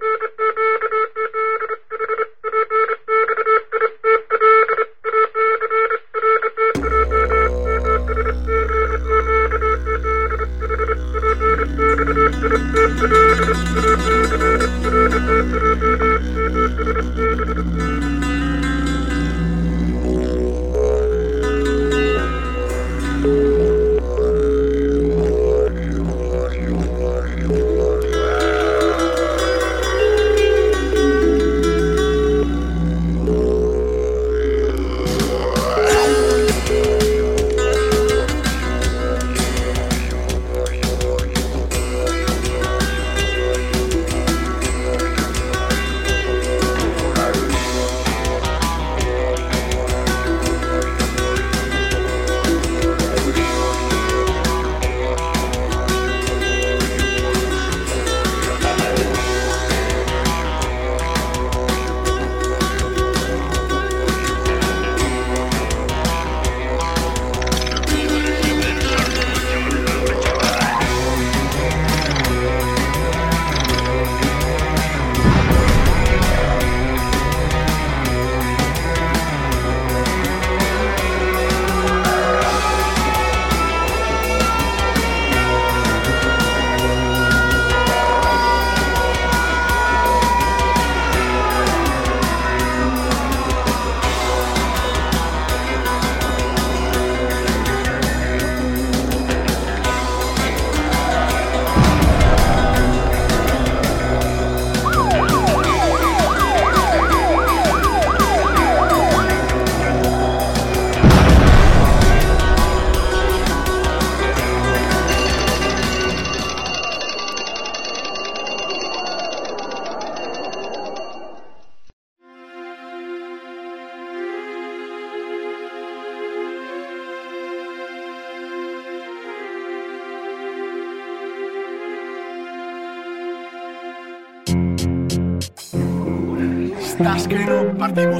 Beep,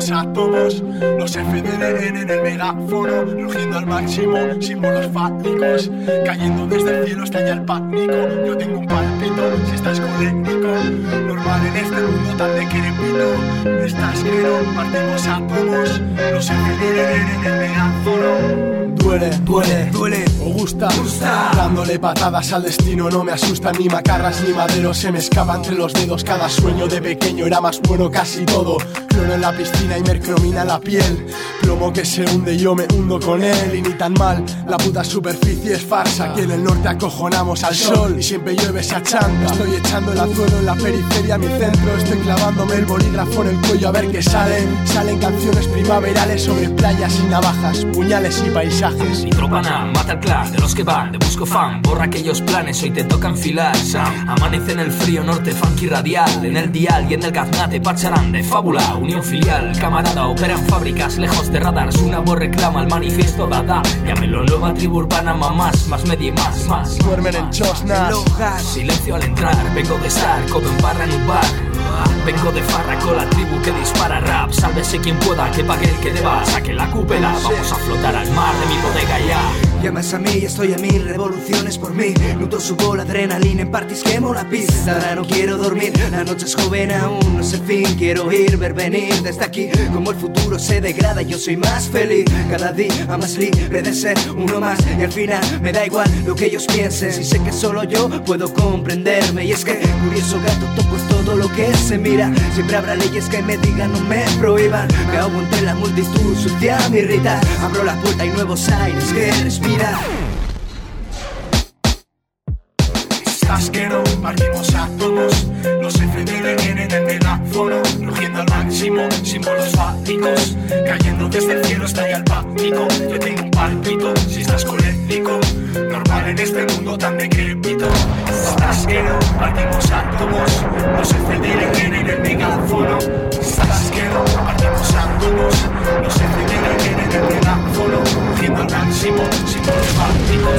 todos Los FDLN en el megáfono Rugiendo al máximo, símbolos fácticos Cayendo desde el cielo estalla el pánico. Yo tengo un palpito, si estás colérico Normal en este mundo tan decrépito Estás que no partimos a todos Los FDLN en el megáfono. Duele, duele, duele, Dándole patadas al destino no me asusta Ni macarras ni madero se me escapa entre los dedos. Cada sueño de pequeño era más bueno casi todo. Cloro en la piscina y mercromina la piel. Plomo que se hunde y yo me hundo con él. Y ni tan mal, la puta superficie es farsa. Aquí en el norte acojonamos al sol Y siempre llueve esa chanta. Estoy echando el azuelo en la periferia, mi centro. Estoy clavándome el bolígrafo en el cuello a ver qué salen. Salen canciones primaverales sobre playas y navajas Puñales y paisajes. Nitropana, mata el clan de los que van de busco fan. Borra aquellos planes, hoy te toca enfilar Sam. Amanece en el frío norte, funky radial. En el dial y en el gaznate, pacharán de fábula. Unión filial, camarada, operan fábricas Lejos de radars, una voz reclama el manifiesto dada Llámelo nueva tribu urbana, mamás, más media y más, más. Duermen en chosnas. Silencio al entrar, vengo de estar, codo en barra en un bar. Vengo de farra con la tribu que dispara rap. Sálvese quien pueda, que pague el que deba. Saque la cúpula, vamos a flotar al mar de mi bodega ya Llamas a mí y estoy a mil revoluciones por mí. Luto subo la adrenalina en parties quemo la pista Ahora no quiero dormir, la noche es joven aún no sé fin. Quiero ir, ver venir desde aquí Como el futuro se degrada yo soy más feliz. Cada día más libre de ser uno más Y al final me da igual lo que ellos piensen. Si sé que solo yo puedo comprenderme Y es que curioso gato toco todo lo que se mira. Siempre habrá leyes que me digan no me prohíban. Me ahogo entre la multitud, sucia me irrita Abro la puerta y nuevos aires que respiran Estás que no partimos átomos Los FDL vienen el megáfono Rugiendo al máximo, símbolos fálicos Cayendo desde el cielo estalla el pánico. Yo tengo un palpito, si estás colérico Normal en este mundo tan decrépito. Estás que no partimos átomos Los FDL vienen el megáfono. Estás que no partimos átomos Los FDL vienen el megáfono cayendo el máximo Sin problemático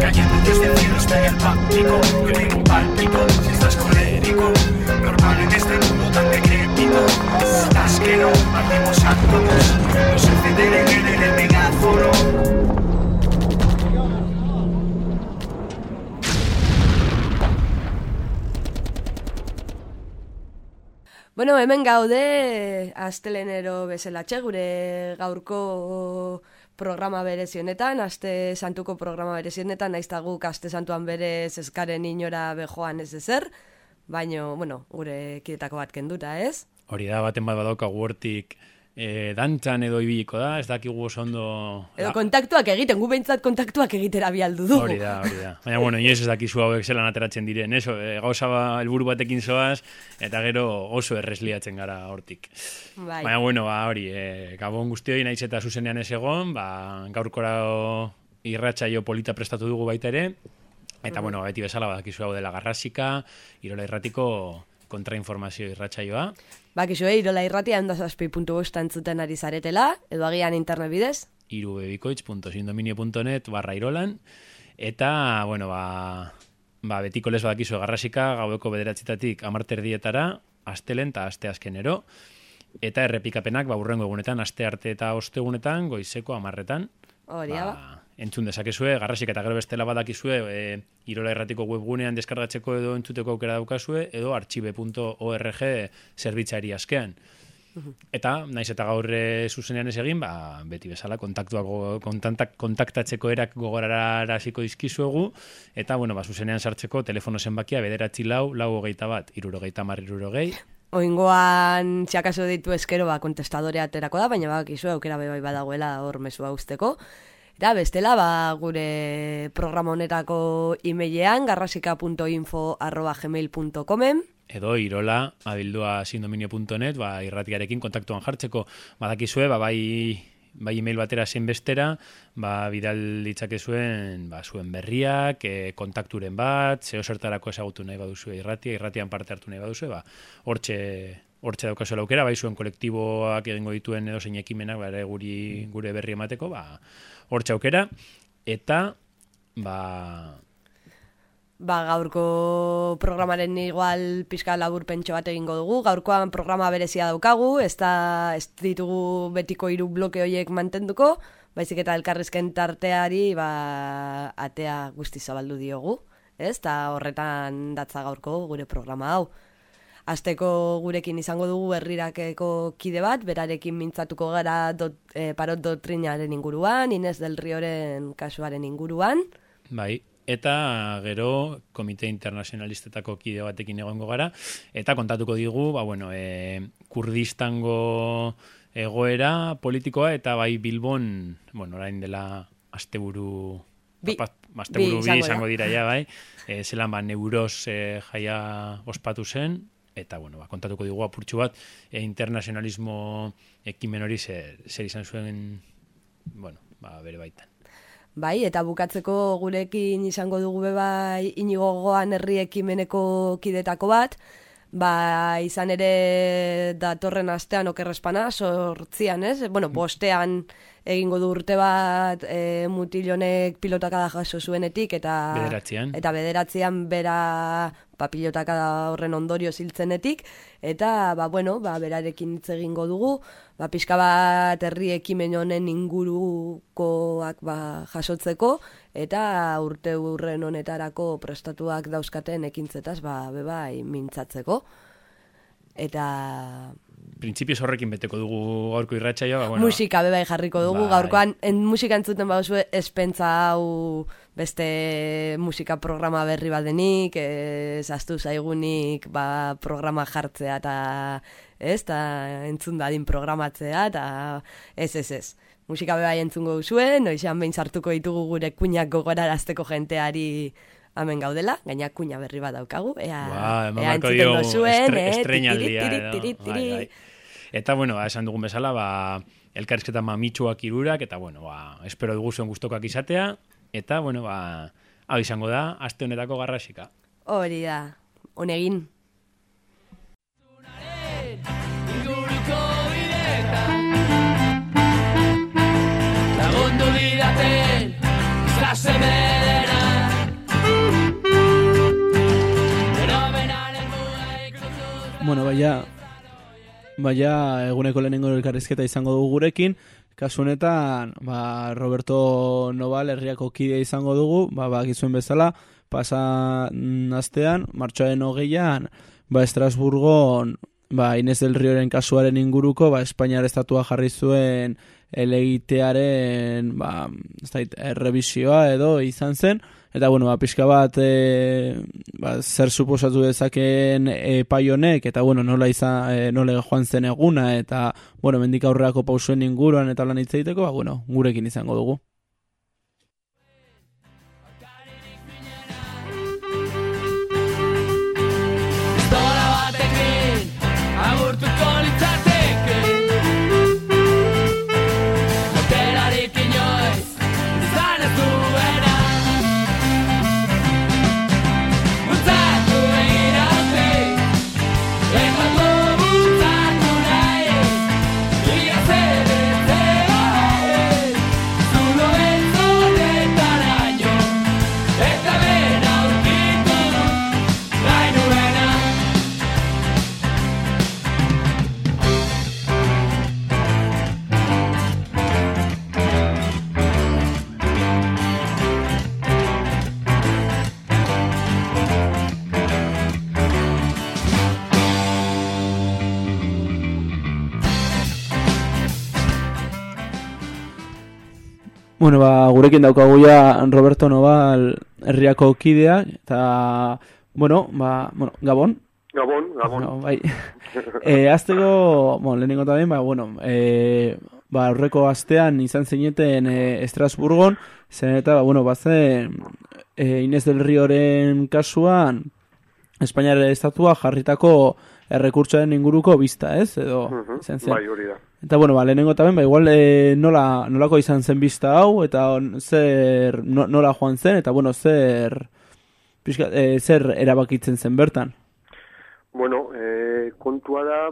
Cayendo desde el cielo hasta el pático Yo tengo un pálpito Si estás colérico Normal en este mundo tan decrépito Estás que no Hacemos átomos Nos excederen en el megáforo Bueno, hemen gaude, astelenero bezelatxe gure gaurko programa berezionetan, aste santuko programa berezionetan, naiz guk aste santuan berez eskaren inora bejoan ez ezer, baino, bueno, gure kidetako bat kenduta, ez? Hori da, baten bat badauka guortik e, dantzan edo ibiliko da, ez dakigu oso ondo... Edo kontaktuak egiten, gu behintzat kontaktuak egitera bialdu du. Hori da, hori da. Baina, bueno, inoiz ez dakizu hauek zelan ateratzen diren, eso, e, gauza ba, elburu batekin zoaz, eta gero oso erresliatzen gara hortik. Bai. Baina, bueno, ba, hori, e, gabon guztioi naiz eta zuzenean ez egon, ba, gaurkora irratsaio polita prestatu dugu baita ere, eta, bueno, beti bezala, badakizu hau dela garrasika, irola irratiko kontrainformazio irratsaioa. Bakizu, eh, irola irratia endazazpi puntu zuten ari zaretela, edo agian internet bidez? irubebikoitz.sindominio.net barra irolan, eta, bueno, ba, ba betiko les badakizu garrasika, gaueko bederatzitatik amarter dietara, astelen eta aste azkenero, eta errepikapenak, ba, urrengo egunetan, aste arte eta ostegunetan, goizeko amarretan. Hori, ba entzun dezakezue, garrasik eta gero bestela badakizue, e, irola erratiko webgunean deskargatzeko edo entzuteko aukera daukazue, edo archive.org zerbitzari askean. Eta, naiz eta gaurre zuzenean ez egin, ba, beti bezala kontaktuak kontaktak, kontaktatzeko erak gogorara ziko dizkizuegu, eta, bueno, ba, zuzenean sartzeko telefono zenbakia bederatzi lau, lau hogeita bat, irurogeita mar irurogei. Oingoan, txakaso ditu eskero, ba, kontestadorea aterako da, baina bak, izu, aukera bai badagoela hor mesua usteko. Eta bestela, ba, gure programa honetako emailean, garrasika.info arroba gmail.comen. Edo irola, abildua sindominio.net, ba, irratiarekin kontaktuan jartzeko. Badakizue, ba, bai, bai email batera zen bestera, ba, bidal ditzake zuen, ba, zuen berriak, e, kontakturen bat, zeo zertarako ezagutu nahi baduzue irratia, irratian parte hartu nahi baduzue, ba, hortxe, hortxe daukazu aukera, bai zuen kolektiboak egingo dituen edo zein ekimenak, ba, guri, gure berri emateko, ba, hor txaukera, eta ba... Ba, gaurko programaren igual pizka labur pentso bat egingo dugu. Gaurkoan programa berezia daukagu, ez da ez ditugu betiko hiru bloke horiek mantenduko, baizik eta elkarrizken tarteari ba, atea guzti zabaldu diogu. Ez, eta horretan datza gaurko gure programa hau. Azteko gurekin izango dugu herrirakeko kide bat, berarekin mintzatuko gara dot, e, parot doktrinaren inguruan, Inez del Rioren kasuaren inguruan. Bai, eta gero komite internazionalistetako kide batekin egongo gara, eta kontatuko digu, ba, bueno, e, kurdistango egoera politikoa, eta bai Bilbon, bueno, orain dela asteburu Bi, asteburu bi, izango dira ja, bai. E, zelan ba, neuros e, jaia ospatu zen, eta bueno, ba, kontatuko digu apurtxu bat e, internazionalismo ekimen hori zer, zer izan zuen bueno, ba, bere baitan. Bai, eta bukatzeko gurekin izango dugu bai inigo goan herri ekimeneko kidetako bat, ba, izan ere datorren astean okerrespana, sortzian, ez? Bueno, bostean egingo du urte bat e, mutilonek pilotaka da jaso zuenetik eta bederatzean, eta bederatzean bera ba, pilotaka horren ondorio ziltzenetik. Eta ba, bueno, ba, berarekin hitz egingo dugu. Ba, pixka bat herri ekimen honen ingurukoak ba, jasotzeko. Eta urte urren honetarako prestatuak dauzkaten ekintzetaz ba, bebai mintzatzeko. Eta printzipio horrekin beteko dugu gaurko irratsaioa, ba bueno. Musika bebai jarriko dugu bai. gaurkoan en musika entzuten baduzu espentza hau beste musika programa berri badenik, ez astu zaigunik ba, programa jartzea eta ez, ta entzun dadin programatzea eta ez ez ez. Musika bebai entzungo duzue, noizan behin sartuko ditugu gure kuinak gogorarazteko jenteari hemen gaudela, gaina kuña berri bat daukagu, ea, ba, ea entzuten dozuen, eh, Eta, bueno, ba, esan dugun bezala, ba, elkarrizketa mamitsuak irurak, eta, bueno, ba, espero dugu zuen guztokak izatea, eta, bueno, ba, hau izango da, aste honetako garrasika. Hori da, honegin. Lagundu didaten, zase bedera Bueno, vaya, Baina eguneko lehenengo elkarrizketa izango dugu gurekin, kasu honetan, ba, Roberto Noval herriako kide izango dugu, ba, ba, gizuen bezala, pasa astean, martxoaren hogeian, ba, Estrasburgon ba, Inez del Rioren kasuaren inguruko, ba, Espainiar estatua jarri zuen elegitearen, ba, ez da, errebisioa edo izan zen, eta, bueno, ba, pixka bat, e, ba, zer suposatu dezakeen e, paionek, eta, bueno, nola izan, e, nola joan zen eguna, eta, bueno, mendik aurreako pausuen inguruan, eta lan hitzaiteko, ba, bueno, gurekin izango dugu. Bueno, ba, gurekin daukagu ja Roberto Noval herriako kidea, eta, bueno, ba, bueno, Gabon. Gabon, Gabon. No, bai. e, aztego, bueno, lehenengo tamen, ba, bueno, e, ba, aurreko astean izan zineten e, Estrasburgon, zen eta, ba, bueno, bazen, e, Inez del Rioren kasuan, Espainiare estatua jarritako errekurtsoaren inguruko bizta, ez? Edo, Uh -huh. zen zen. Bai, hori da. Eta bueno, ba, lehenengo tamen, ba, igual e, nola, nolako izan zen bizta hau, eta on, zer, no, nola joan zen, eta bueno, zer, pixka, e, zer erabakitzen zen bertan. Bueno, eh, kontua da,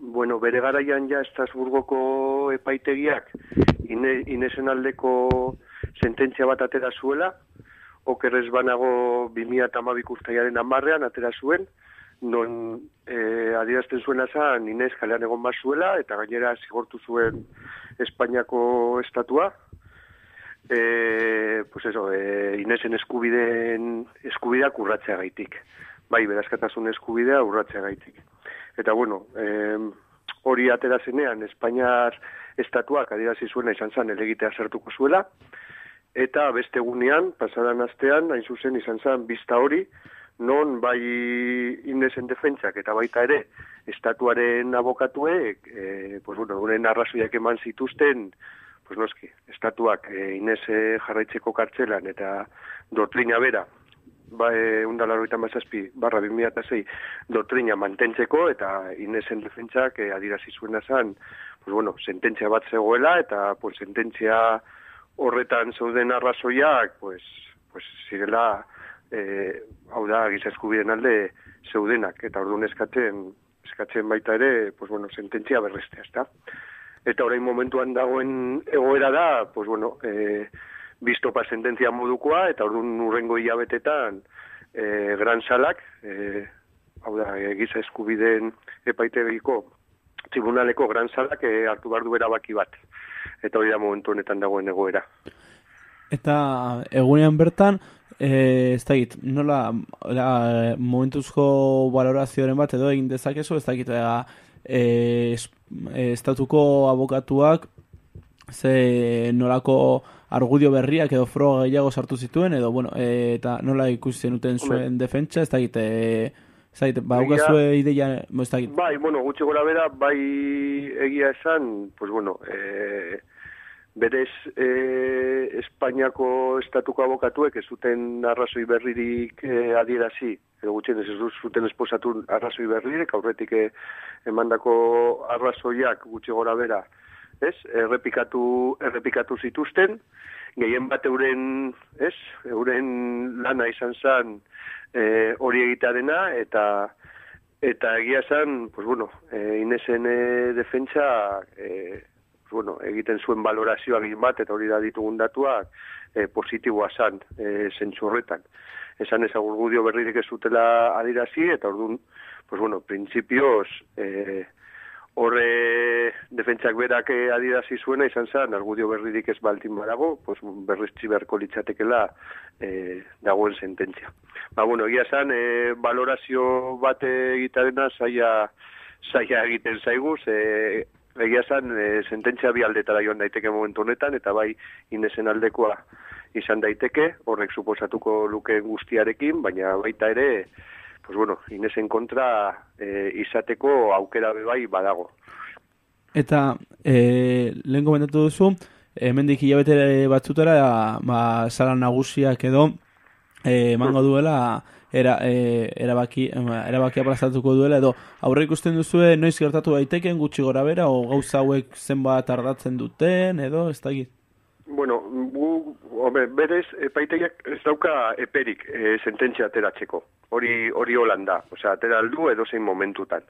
bueno, bere garaian ja Estrasburgoko epaitegiak ine, inesen aldeko sententzia bat atera zuela, okerrez banago 2008 urtaiaren amarrean atera zuen, non eh, adierazten zuena zan Inez kalean egon bat zuela, eta gainera zigortu zuen Espainiako estatua, e, pues eso, e, Inesen eskubideen eskubideak urratzea gaitik. Bai, berazkatasun eskubidea urratzea gaitik. Eta bueno, e, hori atera zenean, Espainiar estatuak adierazi zuena izan zen elegitea zertuko zuela, eta beste egunean, pasadan astean, hain zuzen izan zen bizta hori, non bai Inesen defentsak eta baita ere estatuaren abokatuek, e, pues bueno, unen arrazoiak eman zituzten, pues noski, estatuak e, Inese jarraitzeko kartzelan eta doktrina bera, ba, e, undalaroita mazazpi, barra 2006, doktrina mantentzeko eta Inesen defentsak e, adirazi zuena zan, pues bueno, sententzia bat zegoela eta pues sententzia horretan zeuden arrazoiak, pues, pues zirela, e, hau da, giza eskubiden alde zeudenak, eta orduan eskatzen, eskatzen baita ere, pues bueno, sententzia berrestea, ezta? Eta orain momentuan dagoen egoera da, pues bueno, e, biztopa sententzia modukoa, eta orduan urrengo hilabetetan, e, gran salak, e, hau da, e, giza eskubiden epaitegiko tribunaleko gran salak e, hartu behar du erabaki bat. Eta hori da momentu honetan dagoen egoera. Eta egunean bertan, e, ez dakit, nola, la, momentuzko valorazioaren bat edo egin dezakezu, ez dakit, ega, e, es- e, estatuko abokatuak ze nolako argudio berriak edo froga gehiago sartu zituen, edo, bueno, e, eta nola ikusi zenuten zuen defentsa, ez dakit, e, ez dakit, ba, Egia- zue ideia, ez dakit, Bai, bueno, gutxi gora bera, bai egia esan, pues bueno, e, berez e, Espainiako estatuko abokatuek ez zuten arrazoi berririk e, adierazi, edo gutxien ez zuten esposatu arrazoi berririk, aurretik e, emandako arrazoiak gutxi gora bera, ez? Errepikatu, errepikatu zituzten, gehien bat euren, ez? Euren lana izan zen e, hori egitearena, eta eta egia esan, pues bueno, e, Inesen e, defentsa, e, bueno, egiten zuen valorazioa egin bat, eta hori da ditugun datuak, e, positiboa zan, e, zentzu horretan. Esan ez agurgudio berririk ez zutela adirazi, eta orduan, pues bueno, principios, e, horre defentsak berak eh, adirazi zuena izan zen, argudio berririk ez baltin badago, pues berriztzi beharko litzatekela e, dagoen sententzia. Ba, bueno, egia zen, e, valorazio bat egitarena zaila, zaila egiten zaigu, ze egia esan e, sententzia bi aldetara joan daiteke momentu honetan, eta bai inesen aldekoa izan daiteke, horrek suposatuko luke guztiarekin, baina baita ere, pues bueno, inesen kontra e, izateko aukera bebai badago. Eta e, lehen komentatu duzu, hemendik hilabete batzutara, ba, sala nagusiak edo, emango duela, era, e, erabaki, erabakia plazatuko duela, edo aurre ikusten duzue noiz gertatu daiteken gutxi gora bera, o gauza hauek zenbat ardatzen duten, edo, ez da Bueno, gu, hombre, berez, epaitegiak ez dauka eperik e, sententzia ateratzeko. Hori hori holanda, osea, atera aldu edo zein momentutan.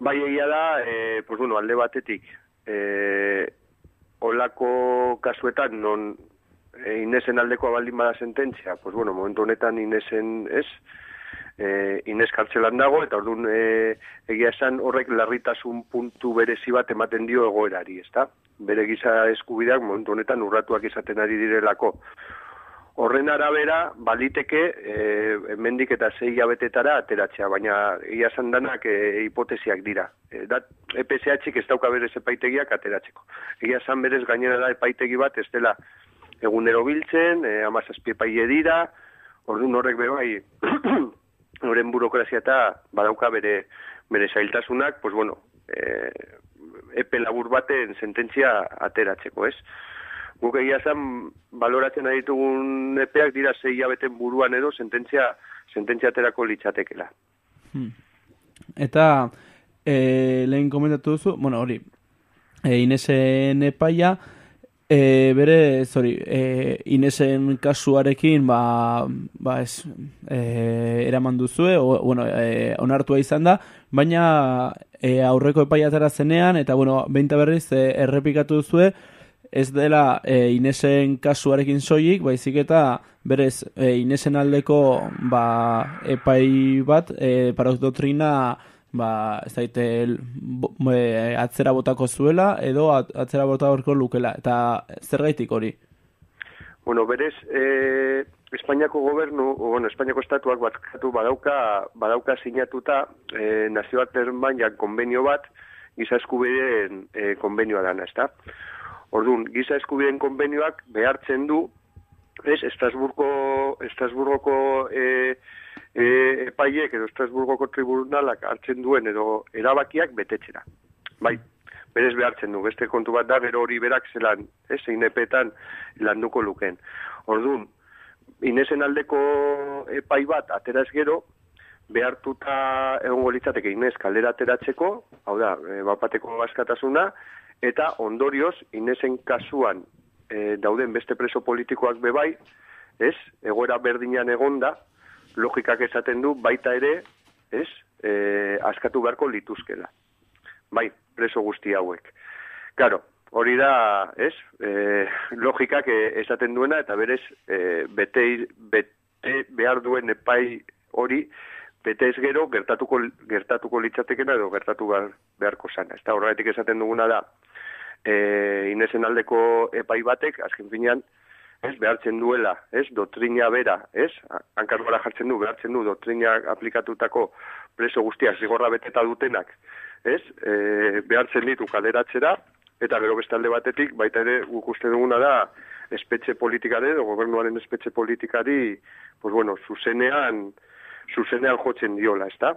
Bai egia da, e, pues bueno, alde batetik, e, olako kasuetan, non e, inesen aldekoa baldin bada sententzia, pues bueno, momentu honetan inesen ez, e, Inez kartzelan dago, eta orduan e, egia esan horrek larritasun puntu berezi bat ematen dio egoerari, ezta? bere giza eskubideak momentu honetan urratuak izaten ari direlako. Horren arabera, baliteke, e, mendik eta zei jabetetara ateratzea, baina ia sandanak e, hipotesiak dira. E, dat, EPSH-ik ez dauka berez epaitegiak ateratzeko. Egia san berez gainera da epaitegi bat, ez dela egunero biltzen, e, amazazpie paie dira, orduan horrek bai, horren burokrazia eta badauka bere, bere zailtasunak, pues bueno, e, epe labur baten sententzia ateratzeko, ez? Guk egia zen, baloratzen ditugun epeak dira zei abeten buruan edo sententzia, sententzia aterako litzatekela. Hmm. Eta, e, lehen komentatu duzu, bueno, hori, e, Inesen epaia, E, bere, sorry, e, Inesen kasuarekin, ba, ba ez, e, eraman duzue, o, bueno, e, onartua izan da, baina e, aurreko epaiatara zenean, eta bueno, behinta berriz e, errepikatu duzue, ez dela e, Inesen kasuarekin soilik, baizik eta berez e, Inesen aldeko ba, epai bat, e, parauk doktrina, ba, ez daite, e, atzera botako zuela, edo atzera botako lukela, eta zer gaitik hori? Bueno, berez, e, Espainiako gobernu, bueno, Espainiako estatuak batkatu badauka, badauka sinatuta e, nazioarten bainak konbenio bat, giza eskubideen e, konbenioa dana, ezta? Orduan, giza eskubideen konbenioak behartzen du, ez, Estrasburgo, Estrasburgoko e, e, epaiek edo Estrasburgoko tribunalak hartzen duen edo erabakiak betetxera. Bai, berez behartzen du, beste kontu bat da, gero hori berak zelan, ez, zeinepetan landuko luken. Orduan, Inesen aldeko epai bat ateraz gero, behartuta egongo litzateke Inez kaldera ateratzeko, hau da, e, bapateko baskatasuna, eta ondorioz, Inesen kasuan e, dauden beste preso politikoak bebai, ez, egoera berdinean egonda, logikak esaten du, baita ere, ez, e, askatu beharko lituzkela. Bai, preso guzti hauek. Karo, hori da, ez, e, logikak e, esaten duena, eta berez, e, bete, bete behar duen epai hori, bete ez gero, gertatuko, gertatuko litzatekena edo gertatu beharko sana. Ez da, horretik esaten duguna da, e, inesen aldeko epai batek, azken finean, ez, behartzen duela, ez, dotrina bera, ez, hankarroa jartzen du, behartzen du, dotrina aplikatutako preso guztiak zigorra beteta dutenak, ez, e, behartzen ditu kaleratzera, eta gero beste alde batetik, baita ere guk uste duguna da espetxe politikare, edo gobernuaren espetxe politikari, pues bueno, zuzenean, zuzenean jotzen diola, ezta?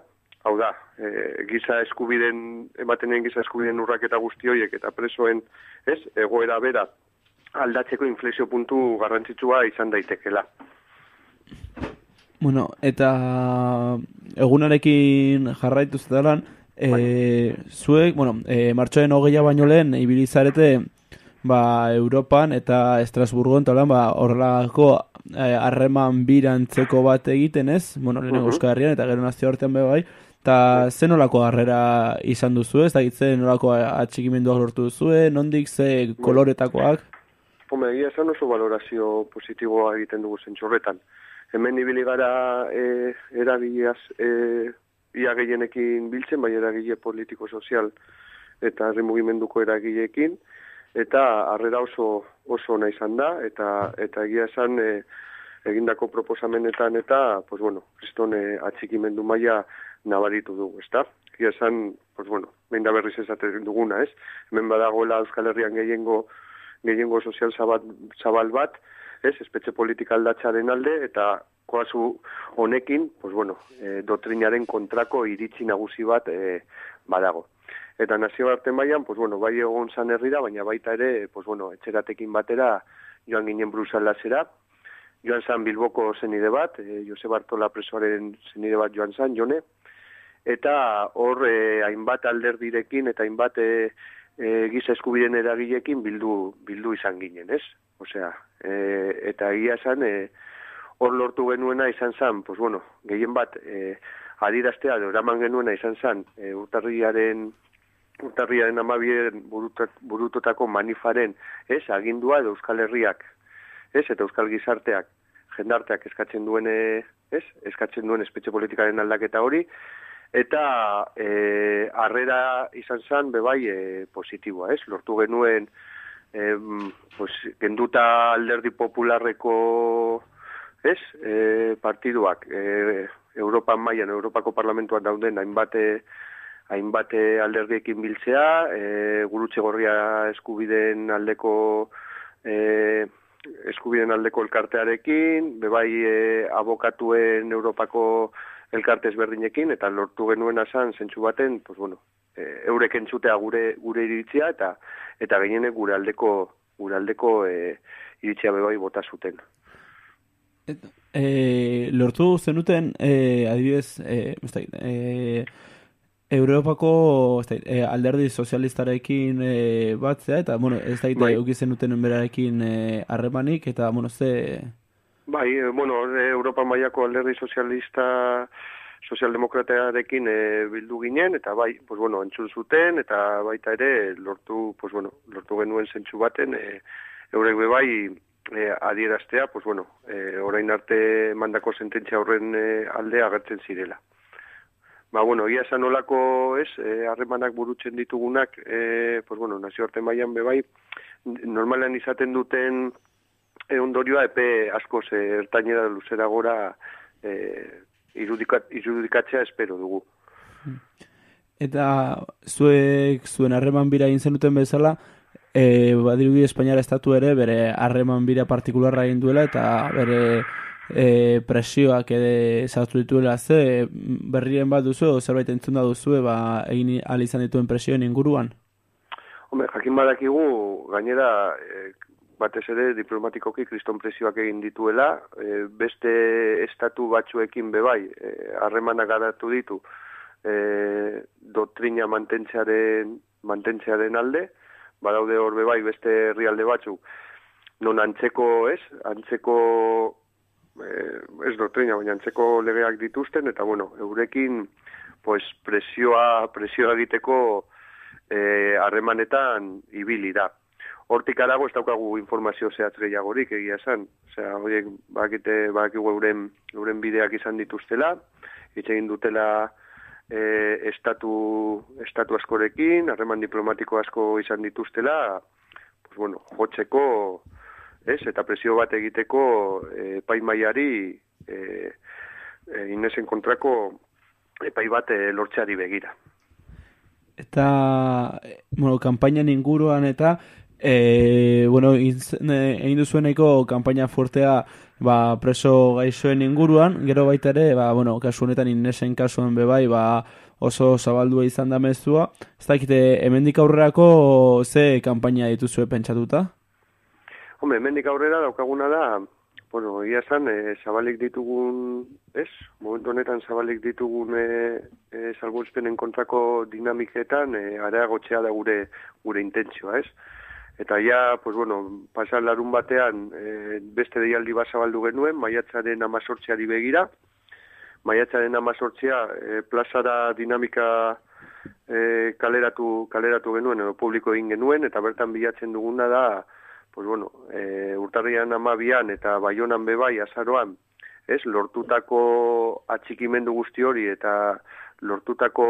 Hau da, e, giza eskubiden, ematenen giza eskubiden urraketa guzti horiek eta presoen, ez, egoera bera aldatzeko inflexio puntu garrantzitsua izan daitekela. Bueno, eta egunarekin jarraitu zetalan, E, zuek, bueno, e, martxoen hogeia baino lehen, ibilizarete, ba, Europan eta Estrasburgon, eta ba, horrelako harreman birantzeko bat egiten ez, bueno, lehen uh -huh. eta gero nazio artean be bai, eta ze nolako harrera izan duzu ez, eta ze nolako atxikimenduak lortu duzu, nondik ze koloretakoak? Home, egia esan oso valorazio positiboa egiten dugu zentxorretan. Hemen ibili gara e, eragileaz e, ia gehienekin biltzen, bai eragile politiko sozial eta herri mugimenduko eragileekin, eta harrera oso oso ona izan da, eta eta egia esan e, egindako proposamenetan eta, pues bueno, kriston e, atxikimendu maila nabaritu dugu, ezta? Ia esan, pues bueno, behin da berriz esaten duguna, ez? Hemen badagoela Euskal Herrian gehiengo, gehiengo sozial zabal, zabal bat, ez? Espetxe politika aldatxaren alde, eta koazu honekin, pues bueno, e, doktrinaren kontrako iritzi nagusi bat e, badago. Eta nazio arte mailan, pues bueno, bai egon zan herrira, baina baita ere, pues bueno, etxeratekin batera joan ginen Bruselasera, joan zan Bilboko zenide bat, e, Jose Bartola presoaren zenide bat joan zan, jone, eta hor e, hainbat alderdirekin eta hainbat e, e, giza eskubiden eragilekin bildu, bildu izan ginen, ez? Osea, e, eta egia zan, e, hor lortu genuena izan zan, pues bueno, gehien bat, e, adiraztea, eraman genuena izan zan, e, urtarriaren urtarriaren amabien burutotako manifaren, ez, agindua edo Euskal Herriak, ez, eta Euskal Gizarteak, jendarteak eskatzen duen, ez, eskatzen duen espetxe politikaren aldaketa hori, eta e, arrera izan zen bebai e, positiboa, ez? Lortu genuen e, pues, genduta alderdi popularreko ez? E, partiduak e, Europa mailan, Europako parlamentuan dauden hainbate hainbate alderdiekin biltzea, e, gurutxe gorria eskubiden aldeko e, eskubiden aldeko elkartearekin, bebai e, abokatuen Europako elkarte ezberdinekin eta lortu genuen asan zentsu baten, pues bueno, e, eurek entzutea gure gure iritzia eta eta gehienek gure aldeko gure aldeko e, iritzia bebai bota zuten. Et, e, lortu zenuten e, adibidez, e, e, Europako e, alderdi sozialistarekin e, batzea, eta, bueno, ez da, bai. eukizen duten berarekin harremanik, eta, bueno, ze, Bai, e, bueno, Europa mailako alderdi sozialista sozialdemokratearekin e, bildu ginen eta bai, pues bueno, entzun zuten eta baita ere lortu, pues bueno, lortu genuen zentsu baten e, eurek bai e, adieraztea, pues bueno, e, orain arte mandako sententzia horren e, alde agertzen zirela. Ba, bueno, ia esan olako, ez, harremanak burutzen ditugunak, e, pues bueno, nazio arte mailan bebai, normalan izaten duten e, ondorioa epe asko ze ertainera luzera gora e, irudikatzea espero dugu. Eta zuek zuen harreman bira egin zenuten bezala, e, badirudi Espainiara estatu ere bere harreman bira partikularra egin duela eta bere e, presioak ere zartu dituela ze berrien bat duzu, zerbait entzun da duzu, ba, egin izan dituen presioen inguruan? Hombre, jakin badakigu, gainera, e, batez ere diplomatikoki kriston presioak egin dituela, e, beste estatu batzuekin bebai, e, harremanak garatu ditu, e, doktrina mantentzearen, mantentzearen alde, badaude hor bebai beste herrialde batzu, non antzeko ez, antzeko e, ez doktrina, baina antzeko legeak dituzten, eta bueno, eurekin pues, presioa, presioa egiteko e, harremanetan ibili da hortik arago ez daukagu informazio zehatz gehiagorik egia esan. Osea, horiek bakite bakigu euren, euren bideak izan dituztela, hitz egin dutela e, estatu, estatu askorekin, harreman diplomatiko asko izan dituztela, pues bueno, jotzeko, ez, eta presio bat egiteko e, paimaiari e, e, inesen kontrako epai bat e, lortzeari begira. Eta, bueno, kampainan inguruan eta E, bueno, egin duzueneko kanpaina fuertea ba, preso gaixoen inguruan, gero baita ere, ba, bueno, kasu honetan inesen kasuen bebai, ba, oso zabaldua izan da mezua. Ez dakite, hemendik aurrerako ze kanpaina dituzue pentsatuta? Hombre, hemendik aurrera daukaguna da, bueno, ia esan, e, zabalik ditugun, ez? Momentu honetan zabalik ditugun e, e, kontrako dinamiketan, e, areagotxea da gure, gure intentzioa, ez? Eta ja, pues bueno, pasan larun batean e, beste deialdi bazabaldu genuen, maiatzaren amazortzeari begira. Maiatzaren amazortzea e, plazara dinamika e, kaleratu, kaleratu genuen, edo publiko egin genuen, eta bertan bilatzen duguna da, pues bueno, e, urtarrian amabian eta baionan bebai azaroan, ez, lortutako atxikimendu guzti hori eta lortutako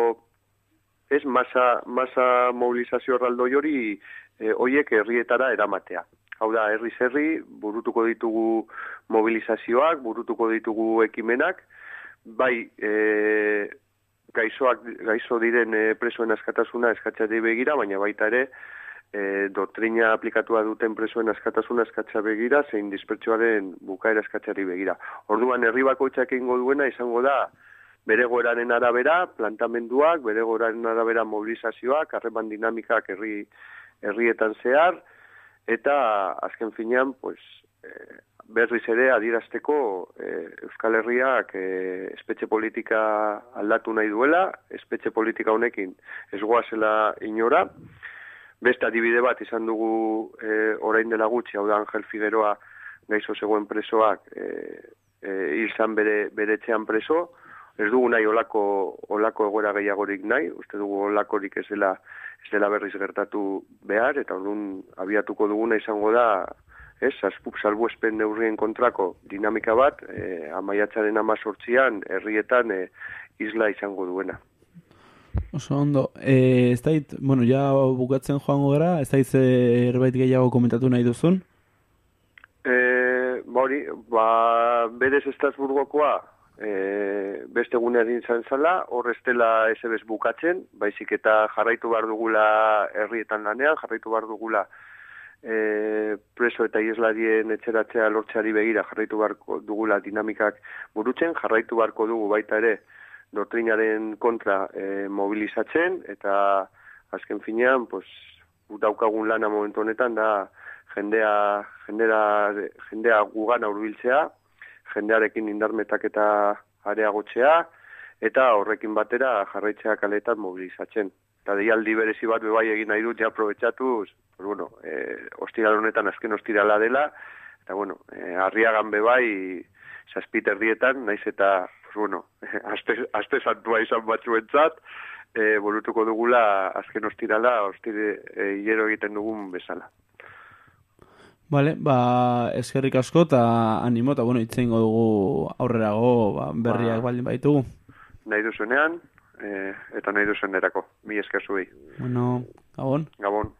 ez masa, masa mobilizazio erraldoi hori e, oiek herrietara eramatea. Hau da, herri zerri, burutuko ditugu mobilizazioak, burutuko ditugu ekimenak, bai e, gaizoak, gaizo diren e, presoen askatasuna eskatxari begira, baina baita ere, e, doktrina aplikatua duten presoen askatasuna eskatxa begira, zein dispertsuaren bukaera eskatxari begira. Orduan, herri bakoitzak egingo duena izango da, bere goraren arabera, plantamenduak, bere goraren arabera mobilizazioak, harreman dinamikak herri, herrietan zehar, eta azken finean, pues, e, berriz ere adirazteko e, Euskal Herriak e, espetxe politika aldatu nahi duela, espetxe politika honekin ez goazela inora, Beste adibide bat izan dugu e, orain dela gutxi, hau da Angel Figueroa gaizo zegoen presoak e, e, izan bere, bere txean preso, ez dugu nahi olako, olako egoera gehiagorik nahi, uste dugu olakorik ez dela, ez dela berriz gertatu behar, eta orduan abiatuko duguna izango da, ez, salbu espen neurrien kontrako dinamika bat, e, amaiatzaren amazortzian, herrietan e, isla izango duena. Oso ondo. E, ez dait, bueno, ja bukatzen joango gara, ez dait zerbait gehiago komentatu nahi duzun? E, bori, ba, berez Estrasburgokoa e, beste gunean izan zala, hor estela ez bukatzen, baizik eta jarraitu behar dugula herrietan lanean, jarraitu behar dugula e, preso eta ieslarien etxeratzea lortzeari begira, jarraitu behar dugula dinamikak burutzen, jarraitu beharko dugu baita ere, doktrinaren kontra e, mobilizatzen, eta azken finean, pues, daukagun lana momentu honetan da jendea, jendea, jendea gugan aurbiltzea, jendearekin indarmetak eta areagotzea, eta horrekin batera jarraitzea kaletan mobilizatzen. Eta deialdi berezi bat bebai egin nahi dut, ja aprobetsatuz, pues, bueno, e, ostiral honetan azken ostirala dela, eta bueno, e, arriagan bebai, saspiter dietan, naiz eta bueno, aste, aste santua izan batzuentzat, e, borutuko dugula azken ostirala, ostire e, egiten dugun bezala. Vale, ba, eskerrik asko eta animo, eta bueno, itzen dugu aurrerago ba, berriak ba, baldin baitugu. Nahi duzunean, e, eta nahi duzen erako. Mi esker zuei. Bueno, gabon. Gabon.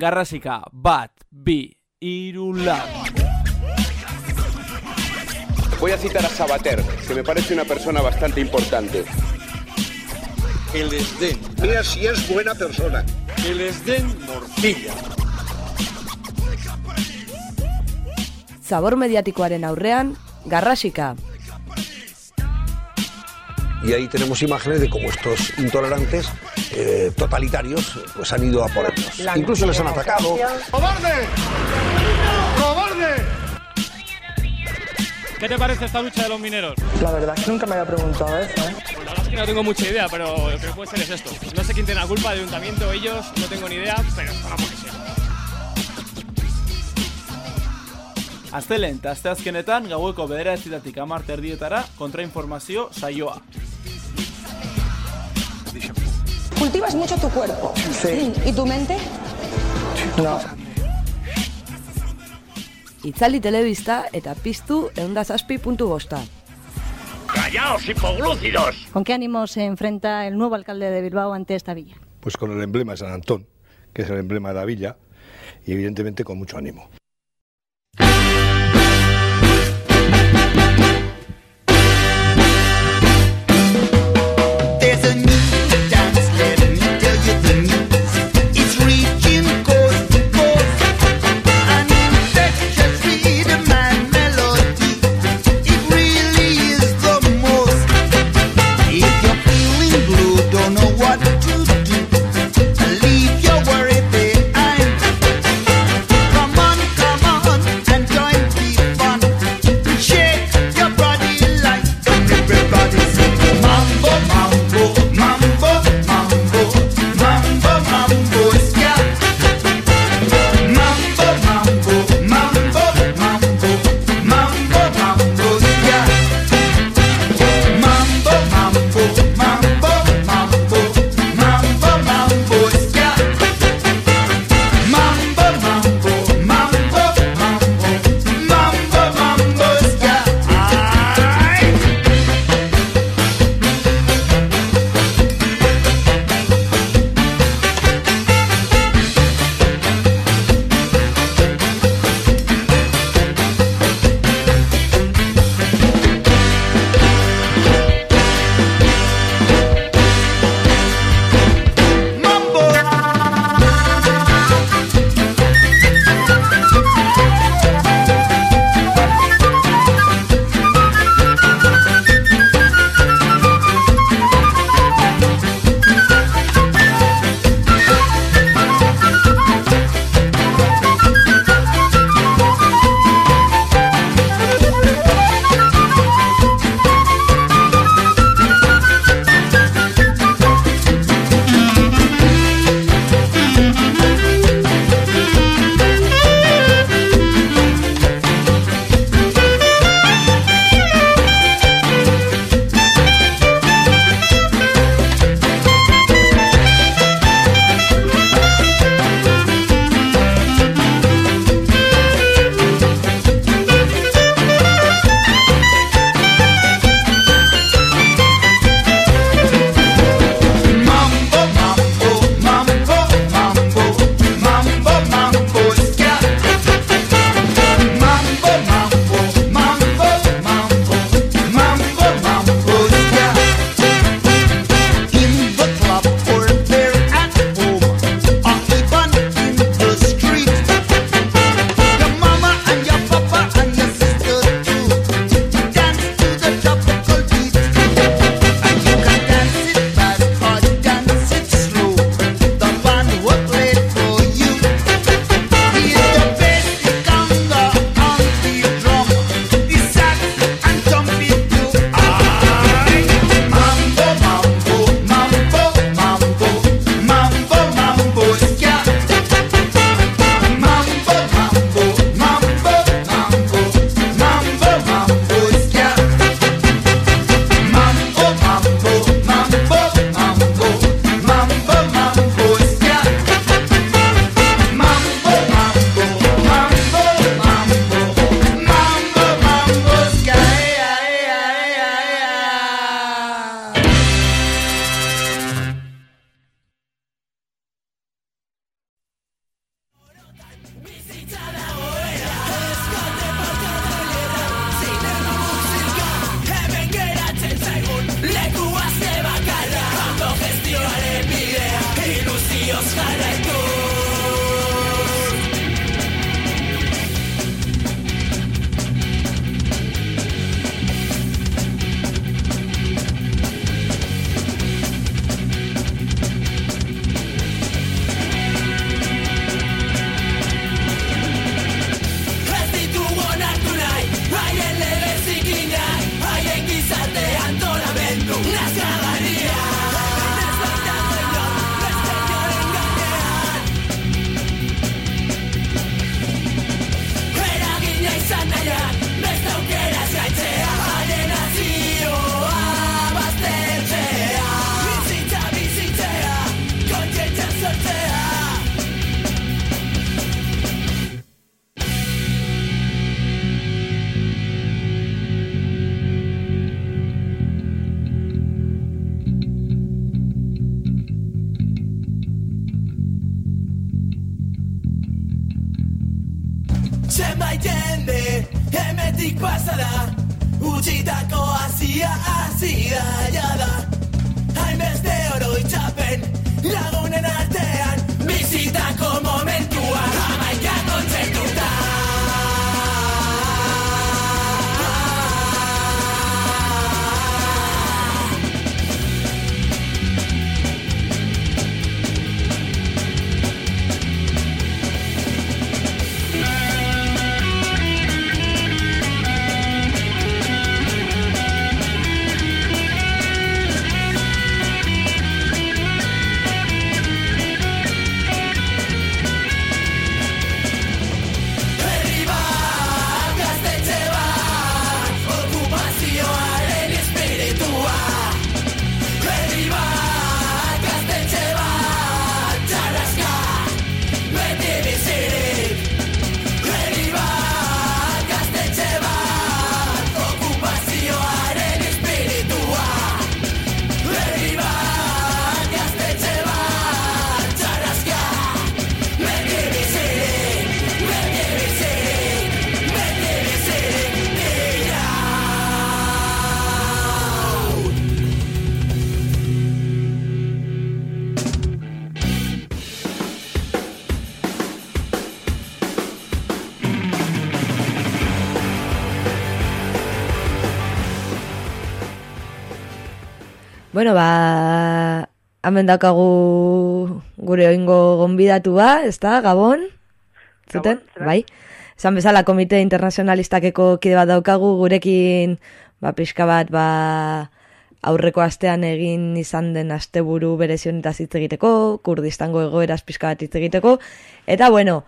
Garrasika, bat, bi, iru, lau. Voy a citar a Sabater, que me parece una persona bastante importante. Que les den. Mira si es buena persona. Que les den morcilla. Zabor mediatikoaren aurrean, garrasika. Y ahí tenemos imágenes de cómo estos intolerantes eh, totalitarios pues han ido a por ellos. Incluso les han atacado. ¡Cobarde! ¡Cobarde! ¿Qué te parece esta lucha de los mineros? La verdad es que nunca me había preguntado eso, ¿eh? Pues la verdad es que no tengo mucha idea, pero lo que puede ser es esto. No sé quién tiene la culpa, el ayuntamiento, ellos, no tengo ni idea, pero es para la policía. Aztelen, eta asteazkenetan gaueko bederatzietatik amar terdietara kontrainformazio saioa. Cultivas mucho tu cuerpo. Sí. ¿Y tu mente? No. Itzali telebista eta piztu eundazazpi puntu bosta. ¡Callaos, hipoglúcidos! ¿Con qué ánimo se enfrenta el nuevo alcalde de Bilbao ante esta villa? Pues con el emblema de San Antón, que es el emblema de la villa, y evidentemente con mucho ánimo. Bueno, ba, hemen daukagu gure oingo gonbidatua, ez da, Gabon? Zuten? bai. Esan bezala komite internazionalistakeko kide bat daukagu gurekin, ba, pixka bat, ba, aurreko astean egin izan den asteburu berezionetaz hitz egiteko, kurdistango egoeraz pixka bat hitz egiteko, eta bueno,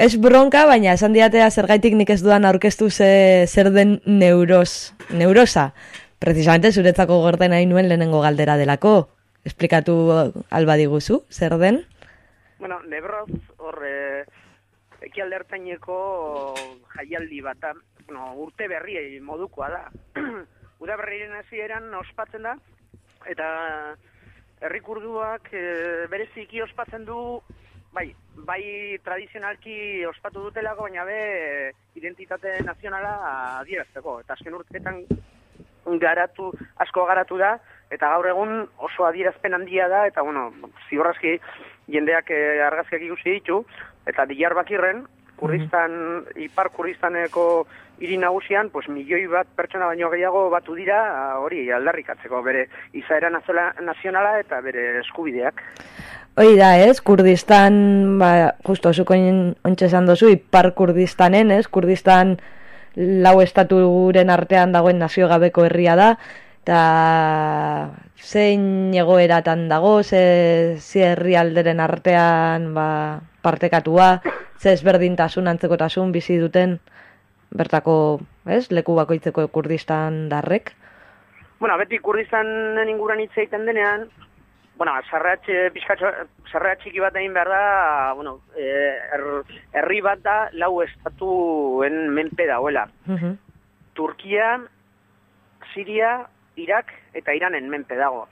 Ez bronka, baina esan diatea zergaitik nik ez dudan aurkeztu ze, zer den neuros, neurosa. Precisamente zuretzako gorde nahi nuen lehenengo galdera delako. Esplikatu alba diguzu, zer den? Bueno, Nebroz, hor, eh, ekialde hartaineko jaialdi bat, da. bueno, urte berri modukoa da. Uda berriren hasieran ospatzen da, eta herrikurduak e, bereziki ospatzen du, bai, bai tradizionalki ospatu dutelako, baina be identitate nazionala adierazteko. Eta azken urteetan garatu, asko garatu da, eta gaur egun oso adierazpen handia da, eta bueno, ziurraski jendeak eh, argazkiak ikusi ditu, eta Diyarbakirren, Kurdistan, Ipar Kurdistaneko hiri nagusian, pues milioi bat pertsona baino gehiago batu dira, ah, hori aldarrikatzeko bere izaera nazionala eta bere eskubideak. Hoi da, ez? Kurdistan, ba, justo zuko ontsa esan dozu, ipar Kurdistanen, ez? Kurdistan lau estaturen artean dagoen naziogabeko herria da, eta zein egoeratan dago, ze, ze herrialderen artean ba, partekatua, ze ezberdintasun antzekotasun bizi duten bertako, ez? Leku bakoitzeko Kurdistan darrek. Bueno, beti Kurdistanen inguruan hitz egiten denean, bueno, sarratxe, pixkatxo, sarrat txiki bat egin behar da, bueno, eh, er, herri bat da lau estatuen menpe dagoela. Turkia, Siria, Irak eta Iranen menpe dago.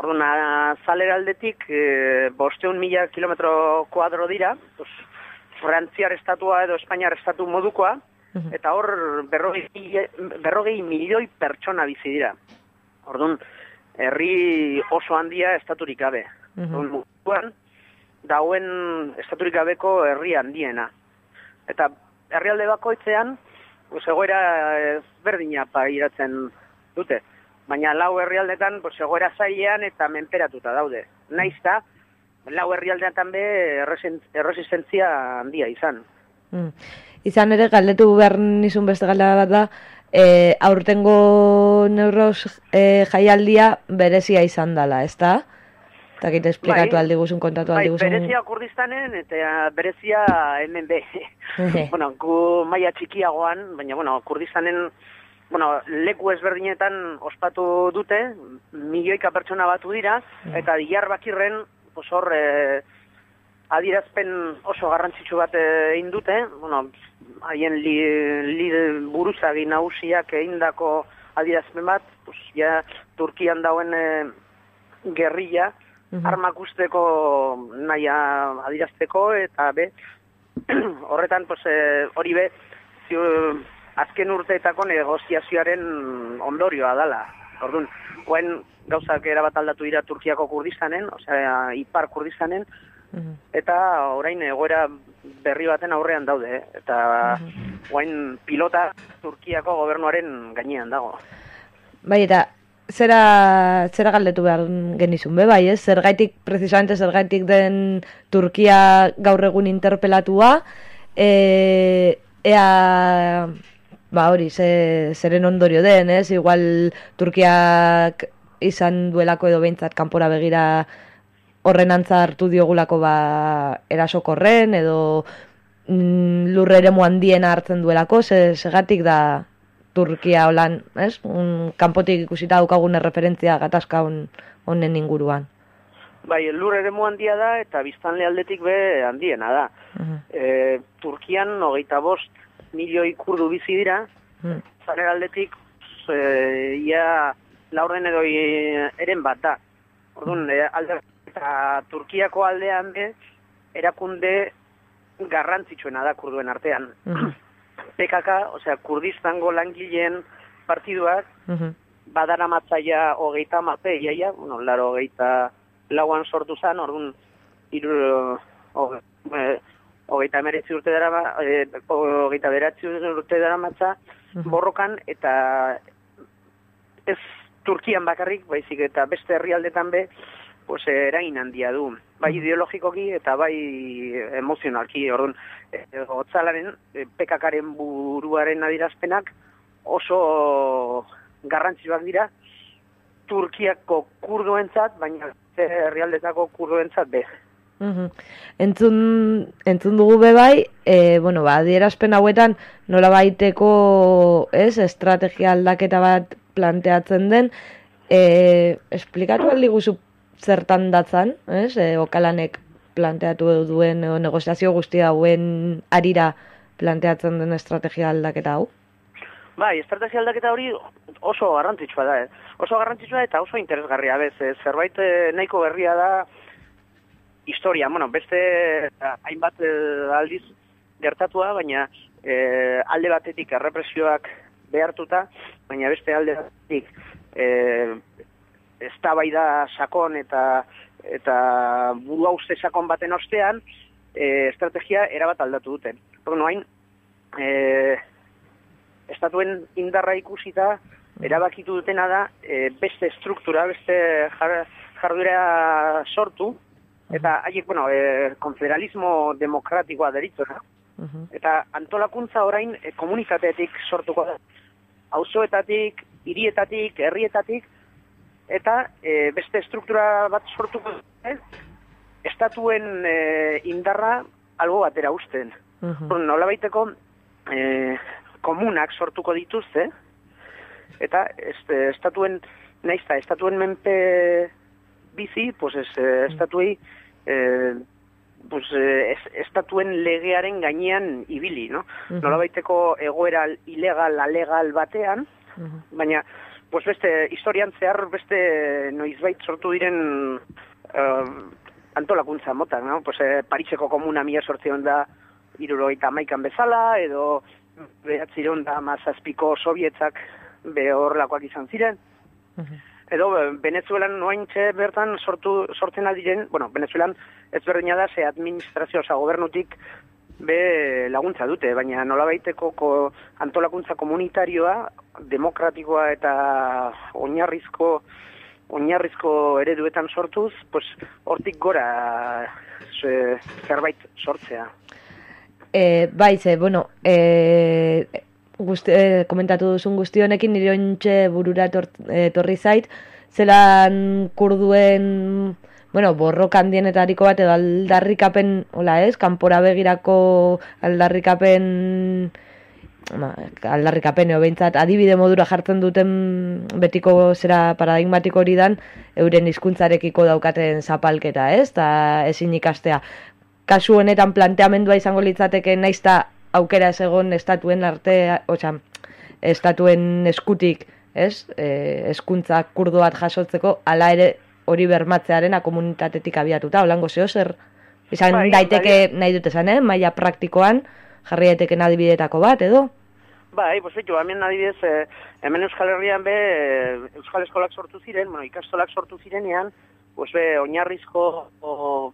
Orduan, azalera aldetik, e, bosteun mila kilometro kuadro dira, pues, Frantziar estatua edo Espainiar estatu modukoa, eta hor berrogei, berrogei milioi pertsona bizi dira. Orduan, herri oso handia estaturik gabe. Orduan, munduan, dauen estaturik gabeko herri handiena. Eta herrialde bakoitzean, pues, egoera ezberdina pairatzen dute. Baina lau herrialdetan pues, egoera zailean eta menperatuta daude. Naiz da, lau herrialdetan be erresistentzia handia izan. Mm. Izan ere, galdetu behar nizun beste galdera bat da, e, aurtengo neuroz e, jaialdia berezia izan dala, ez da? Eta gite esplikatu Bai. aldi guzun, kontatu Bai, aldi guzun. berezia Kurdistanen eta berezia hemen be. bueno, gu maila txikiagoan, baina bueno, Kurdistanen bueno, leku ezberdinetan ospatu dute, milioika pertsona batu dira, eta Diyarbakirren, pues hor, eh, adierazpen oso garrantzitsu bat eh, egin dute, bueno, haien li, li buruzagi nagusiak egindako adierazpen bat, pues, ja, Turkian dauen eh, gerrilla, armak usteko naia adirazteko, eta be, horretan, pues, eh, hori be, ziur, azken urteetako negoziazioaren ondorioa dala. Orduan, guen gauzak erabat aldatu dira Turkiako Kurdistanen, osea, Ipar Kurdistanen, eta orain egoera berri baten aurrean daude, eh? eta guain pilota Turkiako gobernuaren gainean dago. Bai, eta zera, zera galdetu behar genizun, be, bai, ez? Zergaitik, precisamente zergaitik den Turkia gaur egun interpelatua, e, ea, ba hori, ze, zeren ondorio den, ez? Igual Turkiak izan duelako edo behintzat kanpora begira horren antza hartu diogulako ba erasokorren edo mm, lurrere handiena hartzen duelako, ze, segatik da Turkia holan, ez? Un, kanpotik ikusita daukagun referentzia gatazka hon, honen inguruan. Bai, lur ere handia da eta biztanle aldetik be handiena da. E, Turkian hogeita bost milioi kurdu bizi dira, Mm. zaren aldetik e, ia laurden edo eren bat da. Orduan, e, alde, eta Turkiako aldean be, erakunde garrantzitsuena da kurduen artean. PKK, osea, Kurdistango langileen partiduak, badara matzaia hogeita mape, iaia, bueno, laro hogeita lauan sortu zen, orduan, iru, hoge, e, hogeita emeretzi urte dara, e, hogeita beratzi urte dara matza, borrokan, eta ez Turkian bakarrik, baizik eta beste herrialdetan be, pues, eragin handia du. Bai ideologikoki eta bai emozionalki. Orduan, e, Otzalaren, e, PKKaren buruaren adirazpenak oso garrantzioak dira Turkiako kurduentzat, baina herrialdetako kurduentzat be. Entzun, entzun dugu be bai, e, bueno, ba, adierazpen hauetan nola baiteko, ez, estrategia aldaketa bat planteatzen den, e, esplikatu aldi guzu zertan datzan, ez, e, okalanek planteatu duen, o, negoziazio guztia hauen arira planteatzen den estrategia aldaketa hau? Bai, estrategia aldaketa hori oso garrantzitsua da, eh? oso garrantzitsua eta oso interesgarria bez, eh? zerbait eh, nahiko berria da historia, bueno, beste eh, hainbat eh, aldiz gertatua, baina eh, alde batetik errepresioak behartuta, baina beste alde batetik eh, eztabaida sakon eta eta buru hauste sakon baten ostean, eh, estrategia erabat aldatu duten. Orduan, noain, eh, estatuen indarra ikusita, erabakitu dutena da, e, beste struktura, beste jar, jarduera sortu, eta haiek, bueno, e, konfederalismo demokratikoa deritzona, eta antolakuntza orain e, komunitateetik sortuko da. Auzoetatik, hirietatik, herrietatik, eta e, beste struktura bat sortuko da, estatuen e, indarra albo batera usten. Orduan, Nola baiteko, e, komunak sortuko dituzte, eta este, estatuen, naizta, estatuen menpe bizi, pues ez, eh, estatuei, eh, pues, es, estatuen legearen gainean ibili, no? Mhm. Nola baiteko egoera ilegal, alegal batean, baina, pues beste, historian zehar beste noizbait sortu diren eh, antolakuntza mota, no? Pues, eh, Pariseko komuna mila sortzion da irurogeita maikan bezala, edo behatziron da mazazpiko sovietzak be horrelakoak izan ziren. Edo eh, Venezuelan noaintxe bertan sortu, sortzen adiren, bueno, Venezuelan ez berdina da, ze administrazio, oza, gobernutik be laguntza dute, baina nolabaiteko ko, antolakuntza komunitarioa, demokratikoa eta oinarrizko oinarrizko ereduetan sortuz, pues, hortik gora ze, zerbait sortzea. E, bai, ze, bueno, e, guzti, e, komentatu duzun guzti honekin nire ontxe burura etor, etorri zait, zelan kurduen, bueno, borroka handienetariko bat edo aldarrikapen, hola ez, kanpora begirako aldarrikapen ba, aldarrikapen eo behintzat adibide modura jartzen duten betiko zera paradigmatiko hori dan euren hizkuntzarekiko daukaten zapalketa, ez? Ta ezin ikastea. Kasu honetan planteamendua izango litzateke naizta aukera ez egon estatuen arte, osea, estatuen eskutik, ez? E, eskuntza kurdo bat jasotzeko hala ere hori bermatzearena komunitatetik abiatuta, holango zeo zer izan Bai, daiteke nahi dut esan, eh? maila praktikoan jarri daiteken adibidetako bat edo? Bai, betu, hemen adibidez, eh, hemen Euskal Herrian be, eh, Euskal Eskolak sortu ziren, bueno, ikastolak sortu zirenean, pues be, oinarrizko o,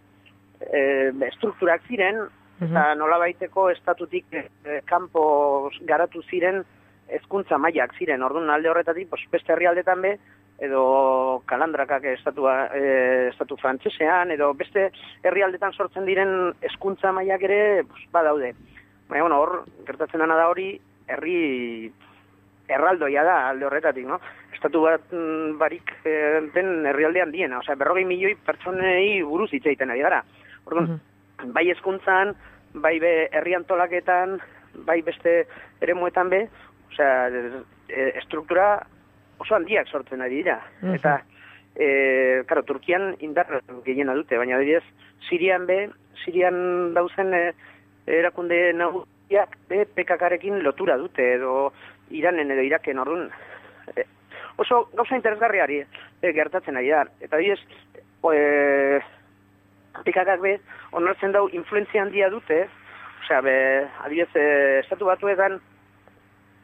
eh, estrukturak ziren, eta nola baiteko estatutik eh, kanpo garatu ziren hezkuntza mailak ziren. Orduan alde horretatik, pues, beste herrialdetan be, edo kalandrakak estatua, eh, estatu frantsesean, edo beste herrialdetan sortzen diren hezkuntza mailak ere pues, badaude. Baina, bueno, hor, gertatzen dena da hori, herri erraldoia da alde horretatik, no? Estatu bat mm, barik eh, den herrialdean diena, osea, berrogei milioi pertsonei buruz hitz egiten ari gara. Orduan, bai hezkuntzan, bai be herri antolaketan, bai beste eremuetan be, osea, e, estruktura oso handiak sortzen ari dira. Mhm. Eta, e, karo, Turkian indar gehiena dute, baina adibidez, Sirian be, Sirian dauzen e, erakunde nagusiak be PKKarekin lotura dute, edo Iranen edo Iraken orduan. E, oso gauza interesgarriari e, gertatzen ari da. Eta adibidez, e, PKKak be, onartzen dau influentzia handia dute, osea, be, adibidez, e, estatu batuetan,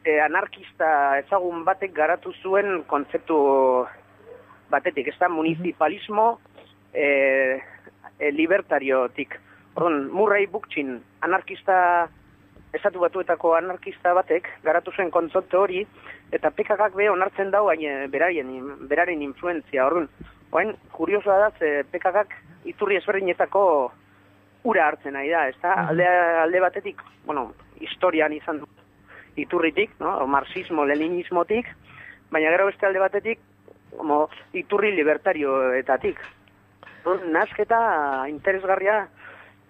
e, anarkista ezagun batek garatu zuen kontzeptu batetik, ez da municipalismo e, e, libertariotik. Orduan, Murray Bookchin, anarkista, estatu batuetako anarkista batek, garatu zuen kontzeptu hori, eta PKKak be onartzen dau baina berarien, beraren influenzia. Orduan, oain, kuriosoa da, ze PKKak iturri ezberdinetako ura hartzen nahi da, ez da? Alde, alde batetik, bueno, historian izan du iturritik, no? Marxismo, leninismotik, baina gero beste alde batetik, como iturri libertarioetatik. Nazketa interesgarria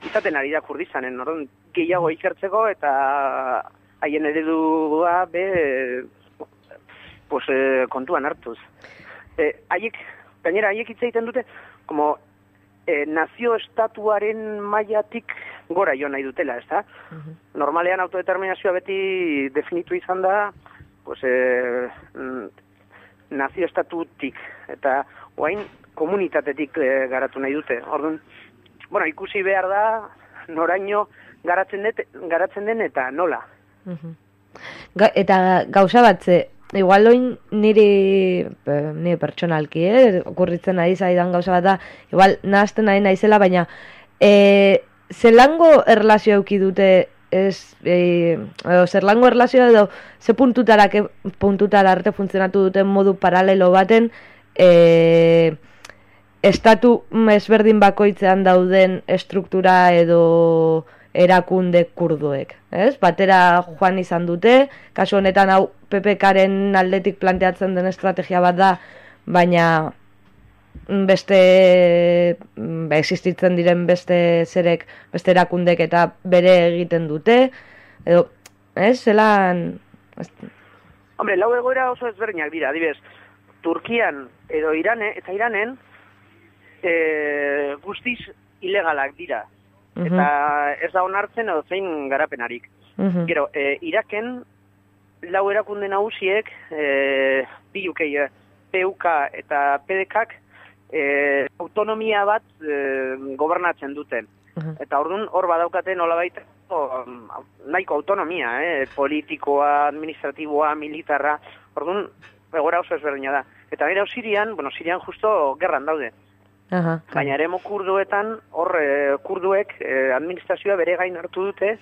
izaten ari da kurdizanen, orduan, gehiago ikertzeko eta haien eredua be pues, eh, kontuan hartuz. Eh, haiek, gainera, haiek hitz egiten dute, como eh, nazio estatuaren mailatik gora jo nahi dutela, ez da? Normalean autodeterminazioa beti definitu izan da, pues, eh, mm, nazio estatutik, eta oain komunitatetik eh, garatu nahi dute. Orduan, bueno, ikusi behar da, noraino garatzen, det, garatzen den eta nola. Ga, eta gauza bat, ze, igual oin niri, eh, niri pertsonalki, eh, okurritzen ari zaidan gauza bat da, igual nahazten nahi naizela, baina e, zelango erlazio euki dute ez, e, edo, zerlango erlazio edo ze puntutara, ke, puntutara arte funtzionatu duten modu paralelo baten e, estatu ezberdin bakoitzean dauden estruktura edo erakunde kurduek, ez? Batera joan izan dute, kasu honetan hau PPKaren aldetik planteatzen den estrategia bat da, baina beste ba, existitzen diren beste zerek, beste erakundek eta bere egiten dute, edo, ez, zelan... Hombre, lau egoera oso ezberdinak dira, adibidez, Turkian edo Irane, eta Iranen e, guztiz ilegalak dira. Mhm. Eta ez da onartzen edo zein garapenarik. Mhm. Gero, e, Iraken lau erakunde nagusiek, e, BUK, e, PUK eta PDKak e, autonomia bat e, gobernatzen duten. Eta orduan hor badaukate nolabait nahiko autonomia, eh? politikoa, administratiboa, militarra, orduan egora oso ezberdina da. Eta gero Sirian, bueno, Sirian justo gerran daude. Aha, Baina eremo kurduetan, hor e, kurduek e, administrazioa bere gain hartu dute,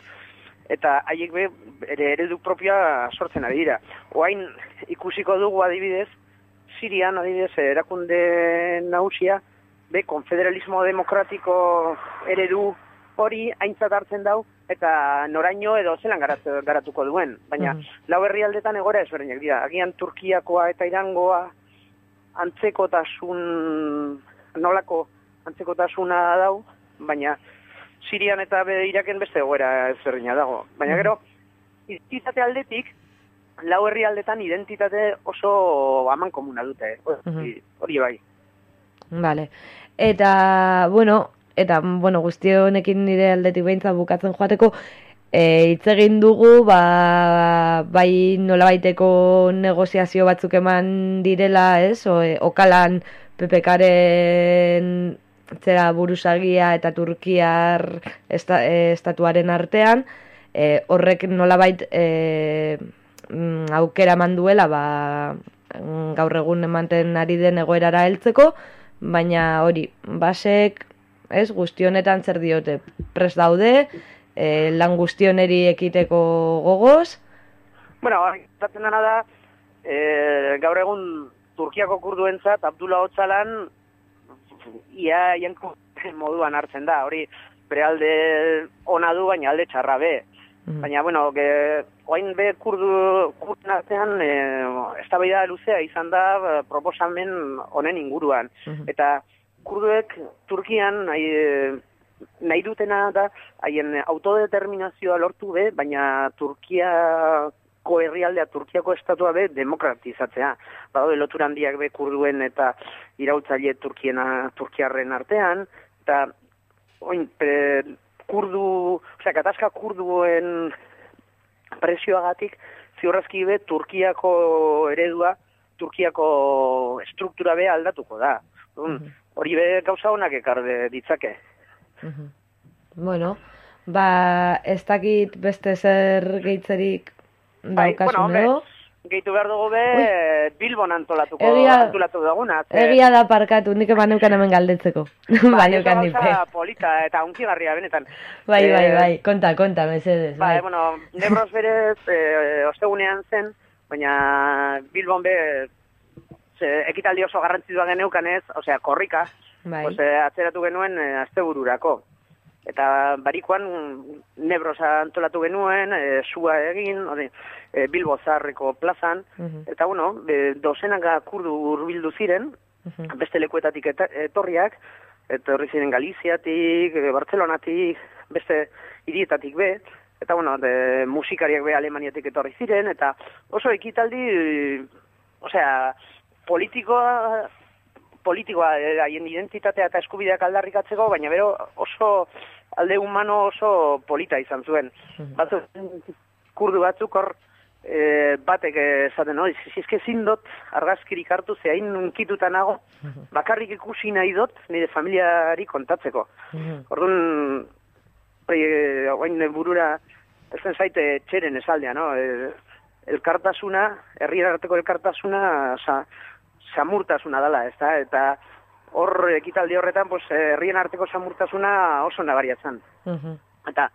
eta haiek be, ere eredu propioa sortzen ari dira. Oain ikusiko dugu adibidez, Sirian adibidez erakunde nagusia, be, konfederalismo demokratiko eredu hori aintzat hartzen dau, eta noraino edo zelan garatu, garatuko duen. Baina lau herrialdetan egora ezberdinak dira. Agian Turkiakoa eta Irangoa antzekotasun nolako antzekotasuna dau, baina Sirian eta be Iraken beste egoera ezberdina dago. Baina gero, identitate aldetik, lau herrialdetan identitate oso aman komuna dute. Hori, hori bai. Vale. Eta, bueno, eta, bueno, guzti honekin nire aldetik behintzat bukatzen joateko, e, hitz egin dugu, ba, bai nolabaiteko negoziazio batzuk eman direla, ez? O, e, okalan PPKaren zera buruzagia eta Turkiar esta, e, estatuaren artean, e, horrek nolabait e, mm, aukera eman duela ba, mm, gaur egun ematen ari den egoerara heltzeko, baina hori, basek, ez, guztionetan zer diote, pres daude, e, lan guztioneri ekiteko gogoz, Bueno, gertatzen dena da, e, gaur egun Turkiako kurduentzat Abdullah Otzalan ia jenko moduan hartzen da, hori bere alde ona du, baina alde txarra be. Baina, bueno, ge, oain be kurdu, kurdun artean, e, eztabaida luzea izan da e, proposamen honen inguruan. Eta kurduek Turkian nahi, e, nahi dutena da, haien autodeterminazioa lortu be, baina Turkiako herrialdea, Turkiako estatua be, demokratizatzea. Badaude lotura handiak be kurduen eta iraultzaile Turkiena, Turkiarren artean, eta oin, pre, kurdu, osea, katazka kurduen presioagatik, ziurrazki be, Turkiako eredua, Turkiako struktura be aldatuko da. Orduan, Hori be gauza honak ekar ditzake. bueno, ba, ez dakit beste zer geitzerik Bai, daukasun bueno, edo. hombre, gehitu behar dugu be, Bilbon antolatuko, Egia- antolatu duguna. Egia da parkatu, nik eman neukan hemen galdetzeko. Bai, Baneukan nipe. gauza polita eta unkigarria benetan. Bai, bai, Eh, bai, konta, konta, mesedez, Ba, bai. bueno, Nebros berez eh, ostegunean zen, baina Bilbon be ze, ekitaldi oso garrantzitsua geneukan ez, osea, korrika, Bai. pues, eh, atzeratu genuen eh, astebururako. Eta barikoan Nebrosa antolatu genuen, eh, sua egin, hori, eh, Bilbo Zarreko plazan, Mhm. eta bueno, e, dozenaka kurdu hurbildu ziren, Mhm. beste lekuetatik eta, etorriak, etorri ziren Galiziatik, e, Bartzelonatik, beste hirietatik be, eta bueno, de, musikariak be Alemaniatik etorri ziren, eta oso ekitaldi, e, osea, politikoa, politikoa, haien identitatea eta eskubideak aldarrikatzeko, baina bero oso alde humano oso polita izan zuen. Batzuk, kurdu batzuk hor, e, batek esaten, no, zizke ezin dut argazkirik hartu ze hain unkituta nago, bakarrik ikusi nahi dut nire familiari kontatzeko. Orduan, hori, e, oain burura, ez zen zaite txeren esaldia, no? E, elkartasuna, herrien arteko elkartasuna, sa, samurtasuna dela, ez da? Eta hor ekitaldi horretan, pues, herrien arteko samurtasuna oso nabariatzen. Mhm. Eta,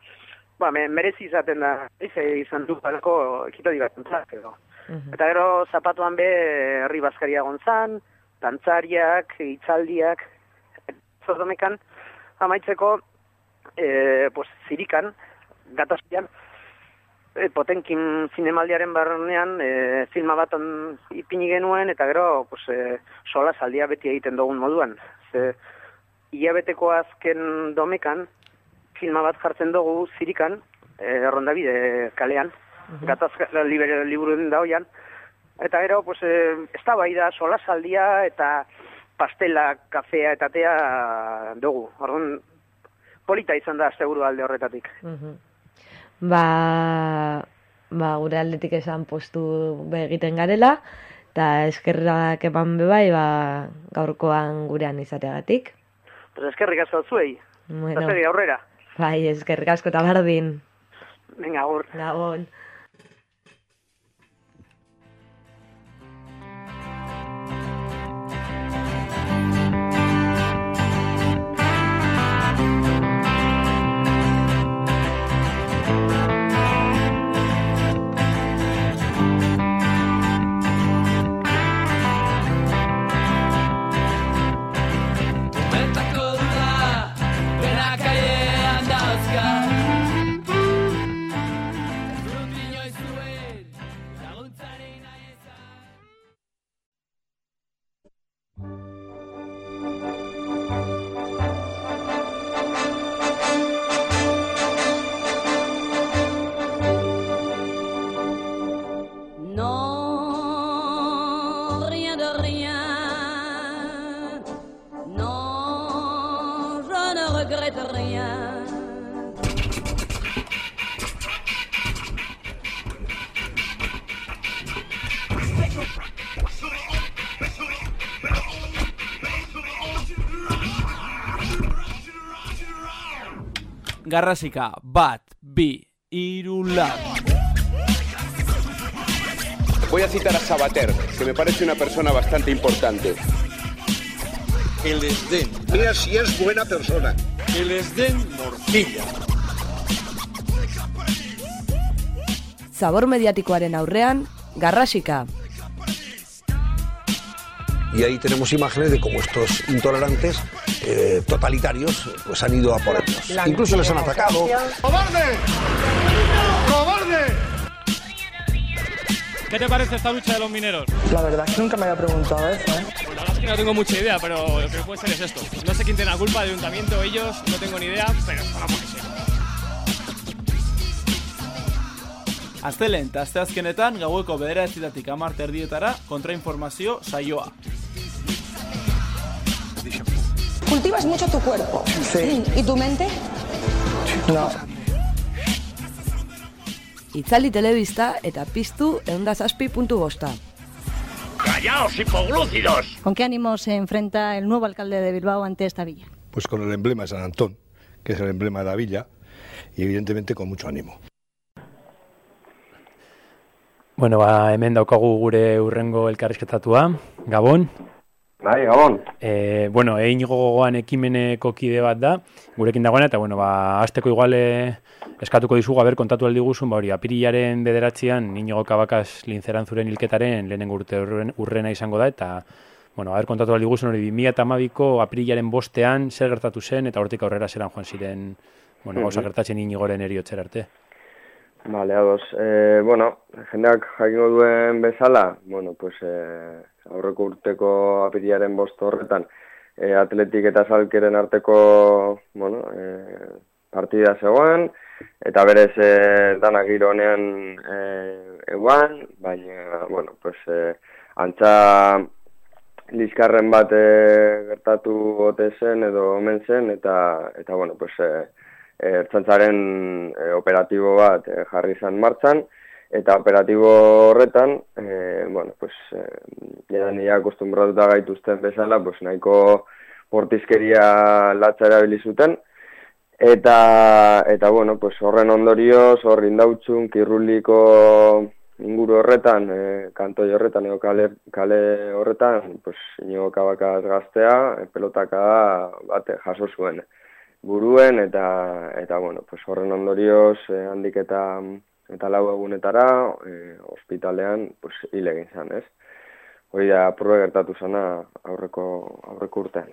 ba, me, merezi izaten da, ize izan du balako ekitaldi bat entzak, edo. Eta gero zapatuan be herri bazkaria gontzan, dantzariak, hitzaldiak, zordomekan, amaitzeko, e, pues, zirikan, gatazpian, e, potenkin zinemaldiaren barnean e, filma bat on, ipini genuen, eta gero pues, e, sola saldia beti egiten dugun moduan. Ze, hilabeteko azken domekan, filma bat jartzen dugu zirikan, e, errondabide kalean, gatazka libre, liburuen daoian, eta gero, pues, e, ez da bai da, sola saldia eta pastela, kafea eta tea dugu. Orduan, polita izan da asteguru alde horretatik. Mhm. Ba, ba, gure aldetik esan postu egiten garela, eta eskerrak eman bebai, ba, gaurkoan gurean izateagatik. Pues eskerrik asko zuei. Bueno, Eta aurrera. bai, eskerrik asko eta bardin. Venga, agur. Gabon. Garrasika, bat, bi, iru, lau. Voy a citar a Sabater, que me parece una persona bastante importante. Que les den. Mira si es buena persona. Que les den morcilla. Zabor mediatikoaren aurrean, garrasika. Y ahí tenemos imágenes de cómo estos intolerantes eh, totalitarios pues han ido a por ellos. Incluso les han atacado. ¡Cobarde! ¡Cobarde! ¿Qué te parece esta lucha de los mineros? La verdad es que nunca me había preguntado eso, ¿eh? Pues la verdad es que no tengo mucha idea, pero lo que puede ser es esto. No sé quién tiene la culpa, el ayuntamiento, ellos, no tengo ni idea, pero es para. Aztelen eta asteazkenetan gaueko bederatzietatik amar terdietara kontrainformazio saioa. Cultivas mucho tu cuerpo. Sí. ¿Y tu mente? No. Itzaldi telebista eta piztu eundazazpi puntu bosta. ¡Callaos, hipoglúcidos! ¿Con qué ánimo se enfrenta el nuevo alcalde de Bilbao ante esta villa? Pues con el emblema de San Antón, que es el emblema de la villa, y evidentemente con mucho ánimo. Bueno, ba, hemen daukagu gure urrengo elkarrizketatua, Gabon. Bai, Gabon. E, bueno, egin gogoan ekimeneko kide bat da, gurekin dagoena, eta bueno, ba, azteko igual eh, eskatuko dizugu, haber kontatu aldi guzun, ba hori, apirilaren bederatzean, Inigo Kabakaz lintzeran zuren hilketaren lehenengo urte urren, urrena izango da, eta bueno, haber kontatu aldi guzun, hori, 2008ko apirilaren bostean, zer gertatu zen, eta hortik aurrera zeran joan ziren, bueno, gauza Mhm. gertatzen Inigoren eriotzer arte. Vale, ados. Eh, bueno, jendeak jakingo duen bezala, bueno, pues eh, aurreko urteko apirilaren bost horretan, eh, atletik eta salkeren arteko, bueno, eh, partida zegoen, eta berez eh, danak giro honean eh, eguan, baina, bueno, pues eh, antza liskarren bat eh, gertatu ote zen edo omen zen, eta, eta bueno, pues, eh, ertzaintzaren e, operatibo bat e, jarri izan martxan, eta operatibo horretan, e, bueno, pues, e, ja nire akostumbratuta gaituzten bezala, pues, nahiko portizkeria latza erabili zuten, eta, eta bueno, pues, horren ondorioz, hor indautxun, kirruliko inguru horretan, e, kantoi horretan, edo kale, kale horretan, pues, inigo kabakaz gaztea, e, pelotaka bat jaso zuen buruen eta eta bueno, pues horren ondorioz eh, handik eta eta lau egunetara eh, ospitalean pues hil egin zan, ez? Hori da probe gertatu zana aurreko aurreko urtean.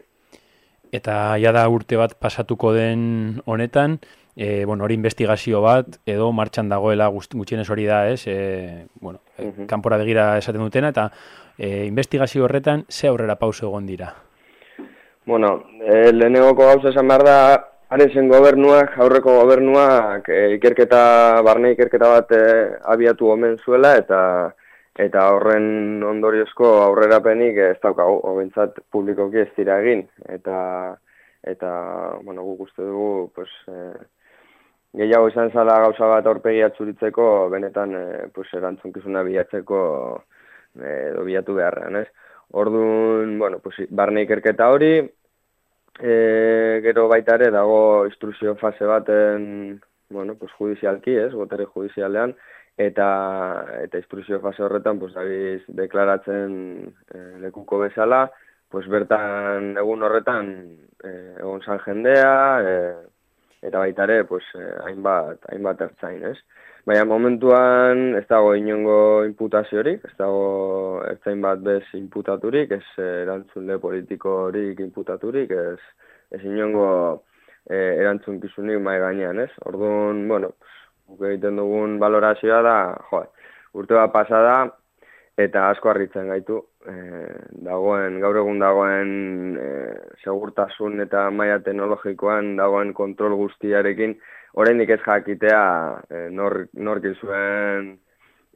Eta ja da urte bat pasatuko den honetan, e, bueno, hori investigazio bat edo martxan dagoela gutxienez hori da, ez? E, bueno, e, Mhm. kanpora begira esaten dutena eta e, investigazio horretan ze aurrera pauso egon dira. Bueno, eh, lehenengoko gauza esan behar da, haren zen gobernuak, aurreko gobernuak eh, ikerketa, barne ikerketa bat eh, abiatu omen zuela, eta eta horren ondoriozko aurrerapenik ez daukagu, hobentzat publikoki ez dira egin, eta eta, bueno, guk uste dugu, pues, eh, gehiago izan zala gauza bat aurpegi atzuritzeko, benetan, eh, pues, erantzunkizuna bilatzeko eh, edo bilatu beharrean, ez? Orduan, bueno, pues, barne ikerketa hori, e, gero baita ere dago instrukzio fase baten, bueno, pues, judizialki, ez, botere judizialean, eta eta instrukzio fase horretan, pues, dabiz deklaratzen e, lekuko bezala, pues, bertan egun horretan e, egon zan jendea, e, eta baita ere, pues, e, hainbat, hainbat ertzain, ez? Baina momentuan ez dago inongo imputaziorik, ez dago ertzain bat bez imputaturik, ez eh, erantzunle politikorik imputaturik, ez, ez inongo eh, erantzunkizunik mai gainean, ez? Orduan, bueno, guk egiten dugun valorazioa da, jo, urte bat pasada eta asko harritzen gaitu. Eh, dagoen, gaur egun dagoen eh, segurtasun eta maila teknologikoan dagoen kontrol guztiarekin, oraindik ez jakitea eh, nor, nor zuen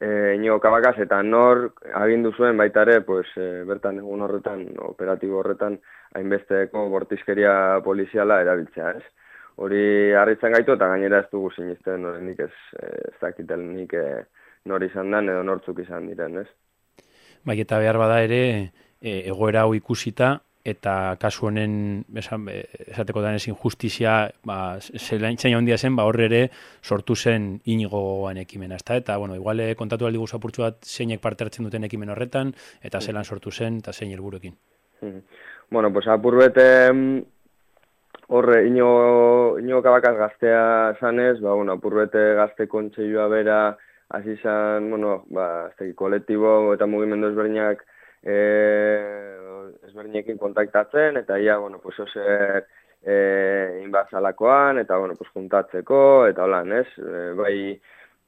eh, Inigo Kabakaz eta nor agindu zuen baita ere, pues, eh, bertan egun horretan, operatibo horretan, hainbesteko bortizkeria poliziala erabiltzea, ez? Hori harritzen gaitu eta gainera ez dugu sinisten oraindik ez, ez dakitenik eh, nor izan den edo nortzuk izan diren, ez? Bai, eta behar bada ere, e, egoera hau ikusita, eta kasu honen esan, e, esateko danez injustizia ba, zein handia zen, ba, horre ere sortu zen inigoan ekimena, ezta? Eta, bueno, igual eh, kontatu aldi guzu apurtzu bat zeinek parte hartzen duten ekimen horretan, eta zelan sortu zen, eta zein helburuekin. Bueno, pues apurbete horre ino, ino kabakaz gaztea zanez, ba, bueno, apurbete gazte kontseioa bera, hasi izan, bueno, ba, kolektibo eta mugimendu ezberdinak e, ezberdinekin kontaktatzen, eta ia, bueno, pues, oser e, inbazalakoan, eta, bueno, pues, juntatzeko, eta holan, ez? E, bai,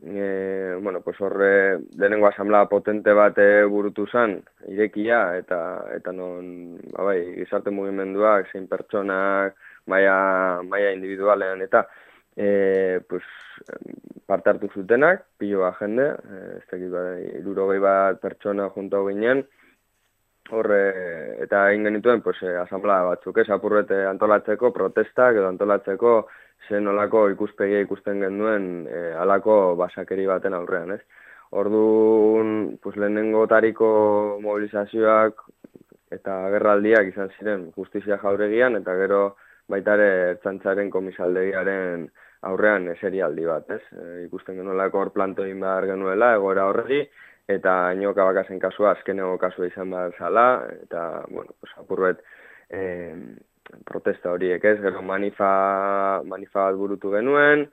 e, bueno, pues, horre, denengo asamblea potente bat burutu zen, irekia, eta, eta non, ba, bai, gizarte mugimenduak, zein pertsonak, maia, maia individualean, eta, e, pues, parte hartu zutenak, pilo bat jende, ez dakit, bai, bat pertsona junto ginen, horre, eta egin genituen, pues, e, asamblea batzuk, ez, apurrete antolatzeko, protestak edo antolatzeko, zen olako ikuspegia ikusten genuen e, alako basakeri baten aurrean, ez. Orduan, pues, lehenengo tariko mobilizazioak eta gerraldiak izan ziren justizia jauregian, eta gero baitare ertzantzaren komisaldegiaren aurrean eserialdi bat, ez? E, ikusten genuelako hor planto egin behar genuela, egora horregi, eta inoka bakasen kasua, azkeneko kasua izan behar zala, eta, bueno, pues, apurbet, e, protesta horiek, ez? Gero manifa, manifa bat burutu genuen,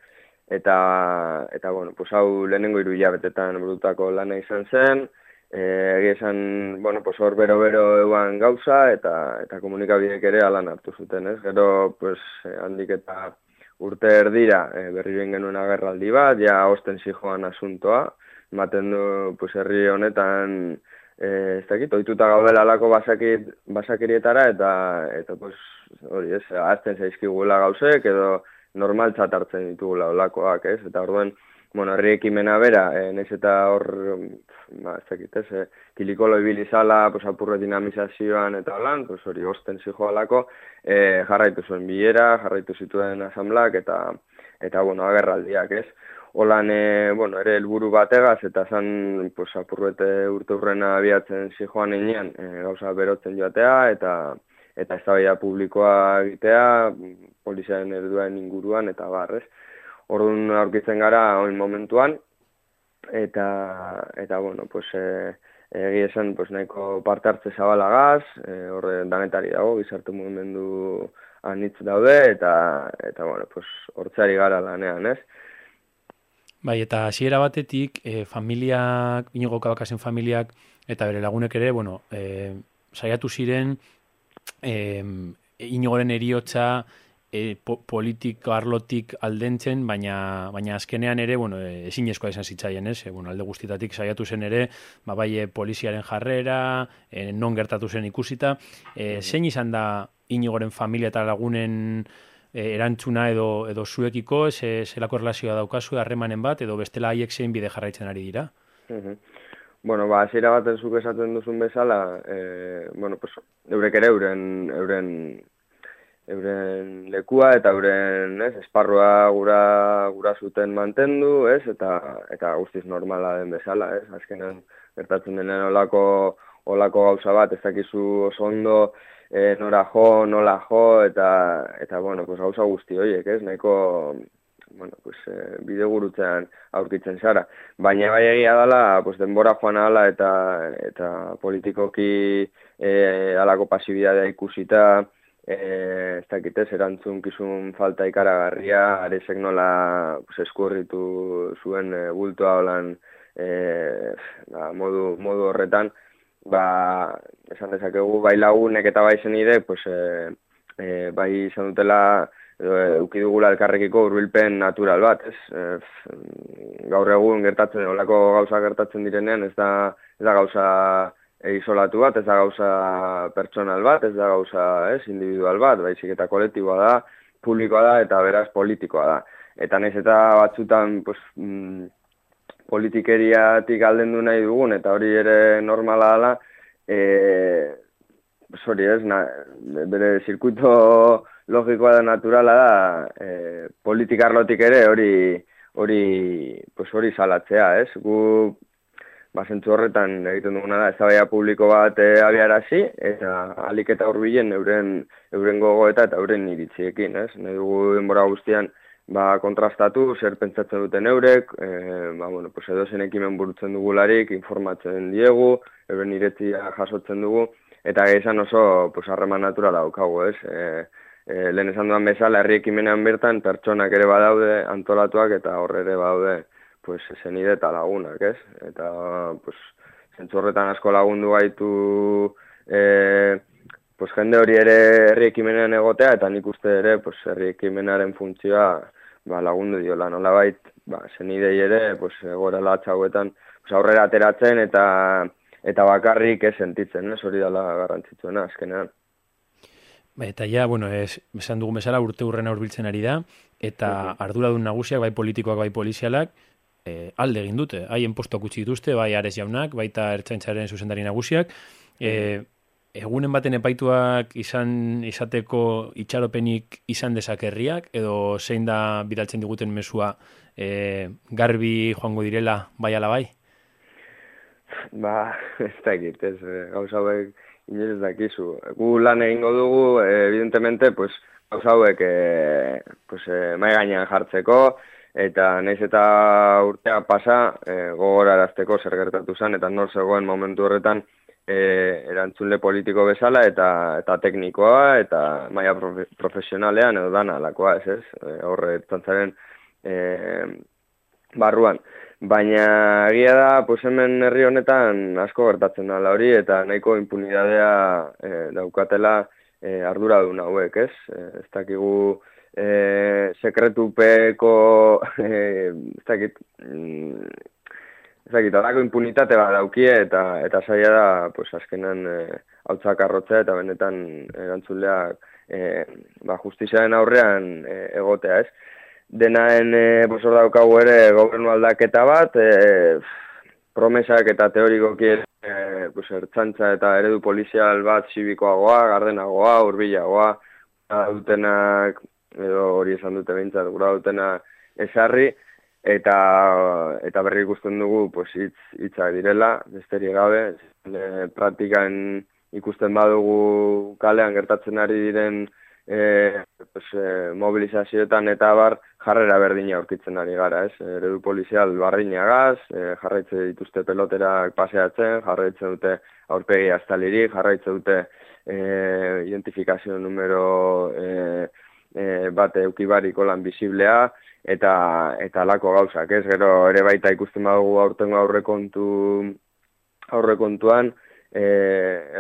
eta, eta bueno, pues, hau lehenengo iru jabetetan burutako lana izan zen, eh esan, bueno, pues hor bero-bero eguan gauza, eta, eta komunikabidek ere alan hartu zuten, ez? Gero, pues, handik eta urte erdira e, berri genuen agerraldi bat, ja osten zijoan asuntoa, maten du pues, herri honetan e, ez dakit, oituta gaudela alako basakit, basakirietara eta eta pues, hori ez, azten zaizkigula gauzek edo normal hartzen ditugula olakoak ez, eta orduen, bueno, herri ekimena bera, e, nez eta hor, ba, ez dakit, ez, e, kilikolo ibilizala, pues, apurre dinamizazioan eta holan, pues, hori osten zijo alako, e, jarraitu zuen bilera, jarraitu zituen asamblak eta, eta bueno, agerraldiak, ez. Holan, e, bueno, ere helburu bategaz, eta zan, pues, apurrete urte urrena abiatzen zijoan inean, e, gauza berotzen joatea, eta eta ez publikoa egitea, poliziaren erduen inguruan, eta barrez. Orduan aurkitzen gara oin momentuan eta eta bueno, pues eh egia esan pues nahiko parte hartze zabalagaz, eh horre danetari dago gizarte mugimendu anitz daude eta eta bueno, pues hortzari gara lanean, ez? Bai, eta hasiera batetik, eh familiak, Inigo Kabakasen familiak eta bere lagunek ere, bueno, eh saiatu ziren eh Inigoren eriotza e, po, politiko arlotik aldentzen, baina, baina azkenean ere, bueno, e, ezinezkoa izan zitzaien, ez? E, bueno, alde guztitatik saiatu zen ere, ba, bai e, poliziaren jarrera, e, non gertatu zen ikusita, e, zein izan da inigoren familia eta lagunen e, erantzuna edo edo zuekiko, ze, zelako relazioa daukazu, harremanen bat, edo bestela haiek zein bide jarraitzen ari dira? Bueno, ba, zira baten zuk esaten duzun bezala, e, bueno, pues, eurek ere euren, euren euren lekua eta euren, ez, esparrua gura gura zuten mantendu, ez, eta eta guztiz normala den bezala, ez, azkenen gertatzen denen olako olako gauza bat, ez dakizu oso ondo e, nora jo, nola jo, eta, eta bueno, pues, gauza guzti horiek, ez, nahiko, bueno, pues, e, bide gurutzean aurkitzen zara. Baina bai egia dela, pues, denbora joan ala eta, eta politikoki e, alako pasibidadea ikusita, eh ez dakite erantzun kizun falta ikaragarria aresek nola pues, eskurritu zuen e, bultoa holan eh ba, modu, modu horretan ba esan dezakegu bai lagunek eta bai zenide pues e, e, bai izan dutela eduki dugula elkarrekiko hurbilpen natural bat, ez? gaur egun gertatzen, olako gauza gertatzen direnean, ez da, ez da gauza e, isolatu bat, ez da gauza pertsonal bat, ez da gauza ez, individual bat, baizik eta kolektiboa da, publikoa da eta beraz politikoa da. Eta naiz eta batzutan pues, mm, politikeriatik alden du nahi dugun, eta hori ere normala dela, e, hori ez, na, bere zirkuito logikoa da naturala da, e, politikarlotik ere hori hori pues hori salatzea, ez? Gu ba, zentzu horretan egiten duguna da, eztabaida publiko bat e, abiarazi, eta alik eta hurbilen euren, euren gogoeta eta euren iritziekin, ez? Nahi dugu denbora guztian, ba, kontrastatu, zer pentsatzen duten eurek, e, ba, bueno, pues edo zen ekimen burutzen dugularik, informatzen diegu, euren iretzia jasotzen dugu, eta esan oso, pues, harreman naturala daukagu, ez? E, e, lehen esan duan bezala, herri ekimenean bertan, pertsonak ere badaude, antolatuak, eta horre ere badaude, pues zenide eta lagunak, ez? Eta, pues, zentzorretan asko lagundu gaitu e, pues, jende hori ere herri ekimenean egotea, eta nik uste ere pues, herri ekimenaren funtzioa ba, lagundu diola, nola bait, ba, zenidei ere, pues, gora latxauetan, pues, aurrera ateratzen eta eta bakarrik ez sentitzen, ez hori dela garrantzitsuena, azkenean. Ba, eta ja, bueno, ez, esan dugun bezala urte urrena urbiltzen ari da, eta uh -huh. arduradun nagusiak, bai politikoak, bai polizialak, e, alde egin dute. Haien postuak utzi dituzte, bai ares jaunak, baita ertzaintzaren zuzendari nagusiak. E, egunen baten epaituak izan izateko itxaropenik izan dezakerriak, edo zein da bidaltzen diguten mesua e, garbi joango direla bai ala bai? Ba, ez da egit, ez, e, gauza hauek inoiz dakizu. Gu lan egingo dugu, evidentemente, pues, gauza hauek e, pues, e, mai gainean jartzeko, eta naiz eta urtea pasa e, gogorarazteko zer gertatu zen eta nor zegoen momentu horretan e, erantzunle politiko bezala eta eta teknikoa eta maila profesionalean edo dana alakoa ez ez? E, horre tantzaren e, barruan. Baina egia da pues hemen herri honetan asko gertatzen da hori eta nahiko impunidadea e, daukatela e, arduradun hauek ez? E, ez dakigu e, sekretupeko e, ez dakit mm, ez dakit, alako impunitate bat daukie eta eta saia da pues, azkenan e, hautzak arrotzea eta benetan erantzuleak e, ba, justiziaren aurrean e, egotea ez. Denaen e, bosor daukagu ere gobernu aldaketa bat, e, promesak eta teorikoki e, pues, ertzantza eta eredu polizial bat zibikoagoa, gardenagoa, urbilagoa, dutenak edo hori esan dute behintzat gura dutena esarri, eta eta berri ikusten dugu pues hitz hitza direla besterik gabe e, praktikan ikusten badugu kalean gertatzen ari diren e, pues, e, mobilizazioetan eta bar jarrera berdina aurkitzen ari gara, ez? Eredu polizial barrinagaz, e, jarraitze dituzte peloterak paseatzen, jarraitzen dute aurpegi astalirik, jarraitzen dute e, identifikazio numero e, e, bat eukibariko lan biziblea, eta eta alako gauzak, ez gero ere baita ikusten badugu aurtengo aurrekontu aurrekontuan e,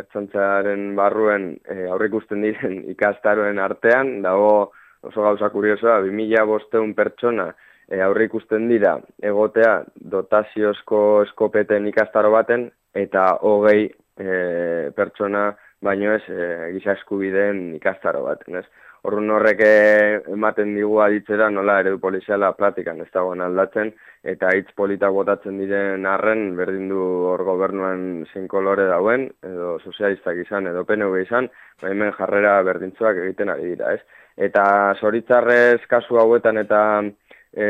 ertzantzaren barruen e, aurre ikusten diren ikastaroen artean, dago oso gauza kuriosoa, 2000 bosteun pertsona e, aurre ikusten dira egotea dotaziozko eskopeten ikastaro baten, eta hogei e, pertsona baino ez e, gisa eskubideen ikastaro baten, ez? Horren horrek ematen digu aditzera nola eredu poliziala pratikan ez dagoen aldatzen, eta hitz politak botatzen diren arren berdin du hor gobernuan zein kolore dauen, edo sozialistak izan, edo PNV izan, ba, hemen jarrera berdintzuak egiten ari dira, ez? Eta zoritzarrez kasu hauetan eta e,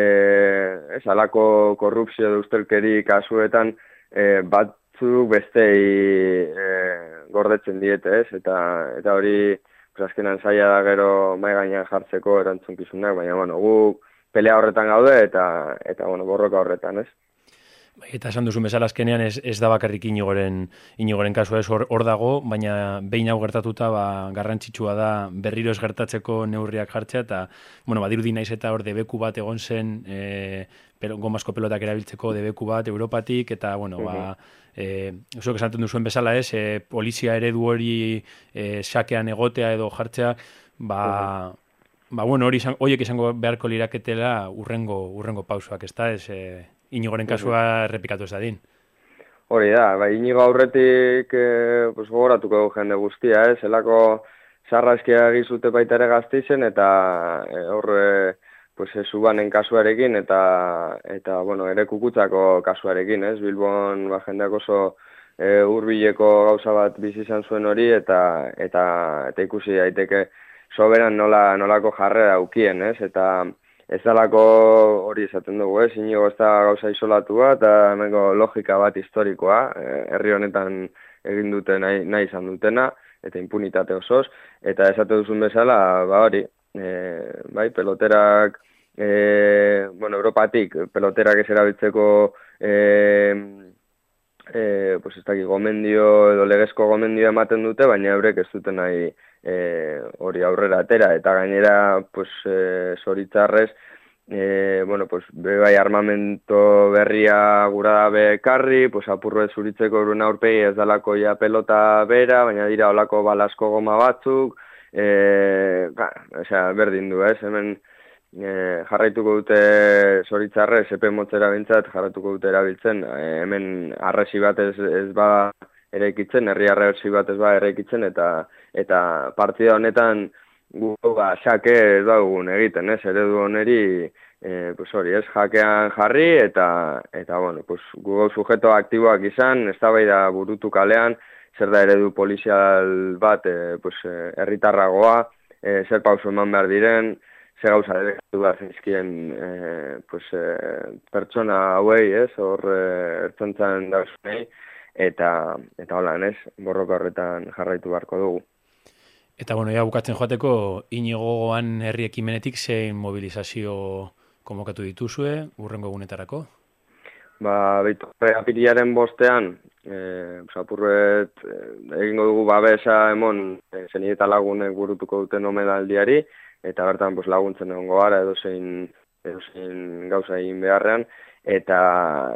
ez alako korrupzio edo ustelkeri kasuetan e, batzuk bestei e, gordetzen diete, ez? Eta, eta hori azkenan zaila da gero mai gainean jartzeko erantzunkizunak, baina bueno, gu pelea horretan gaude eta eta bueno, borroka horretan, ez? Eta esan duzu bezala azkenean ez, ez da bakarrik inigoren, inigoren kasu ez hor, dago, baina behin hau gertatuta ba, garrantzitsua da berriro ez gertatzeko neurriak jartzea, eta bueno, badirudi naiz eta hor debeku bat egon zen e, pero, gomasko pelotak erabiltzeko debeku bat Europatik, eta bueno, ba, e, oso esaten duzuen bezala ez, e, polizia eredu hori e, sakean egotea edo jartzea, ba, ba bueno, hori izan, horiek izango beharko liraketela urrengo, urrengo pausuak, ez da, ez, e, inigoren kasua errepikatu ez dadin. Hori da, ba, inigo aurretik e, pues, gogoratuko jende guztia, ez, elako sarrazkia gizute baita ere gaztizen, eta e, horre, pues subanen kasuarekin eta eta bueno, ere kukutzako kasuarekin, ez? Bilbon ba jendeak oso e, hurbileko gauza bat bizi izan zuen hori eta eta eta ikusi daiteke soberan nola nolako jarrera aukien, ez? Eta ez dalako hori esaten dugu, ez, inigo ez da gauza isolatua, eta hemengo logika bat historikoa, eh, herri honetan egin dute nahi, nahi izan dutena, eta impunitate osoz, eta esate duzun bezala, ba hori, e, bai, peloterak, e, bueno, Europatik, peloterak ez erabiltzeko, e, e, pues ez gomendio, edo legezko gomendio ematen dute, baina eurek ez duten nahi, e, hori aurrera atera. Eta gainera pues e, soritzarrez e, bueno pues bai armamento berria gura da bekarri pues ez zuritzeko urun aurpegi ez dalako ja pelota bera baina dira olako balasko goma batzuk eh o sea berdin du ez? Hemen e, jarraituko dute soritzarrez epe motzera bintzat jarraituko dute erabiltzen e, hemen arresi bat ez, ez ba eraikitzen, herri arresi bat ez ba eraikitzen, eta eta partida honetan gu ba xake ez dugun egiten, ez? Eredu honeri eh pues hori, ez jakean jarri eta eta bueno, pues gu sujeto aktiboak izan, eztabaida burutu kalean, zer da eredu polizial bat, e, pues eh, herritarragoa, e, zer pauso eman behar diren, ze gauza debekatu behar zizkien e, pues, e, pertsona hauei, ez, hor e, ertzantzan dauzunei, eta, eta hola, ez, borroka horretan jarraitu beharko dugu. Eta bueno, ja bukatzen joateko inigogoan herri ekimenetik zein mobilizazio konbokatu dituzue urrengo egunetarako? Ba, baitu, apiriaren bostean, eh, apurret, eh, egingo dugu babesa emon, eh, zen eta lagunek burutuko duten omedaldiari, eta bertan pues, laguntzen egongo gara edo zein, edo zein gauza egin beharrean, eta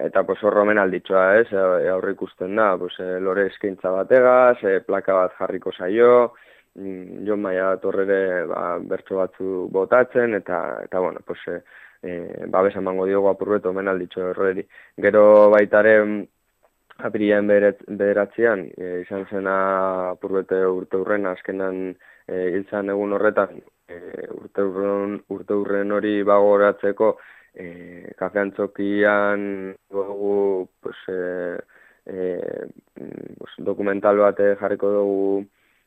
eta pues hor romen alditzoa, ez, e, aurre ikusten da, pues, e, lore eskaintza bategaz, e, plaka bat jarriko zaio, Mm, Jon Maia torrere ba, bertso batzu botatzen, eta, eta bueno, pues, e, e, babes emango diogu apurbeto omen alditxo. Gero baitare mm, apirian bederatzean, e, izan zena apurbete urte hurren, azkenan e, hiltzan egun horretan, e, urte, hurren, urte hurren hori bagoratzeko, e, kafean dugu, pues, e, e, pues, dokumental bat jarriko dugu,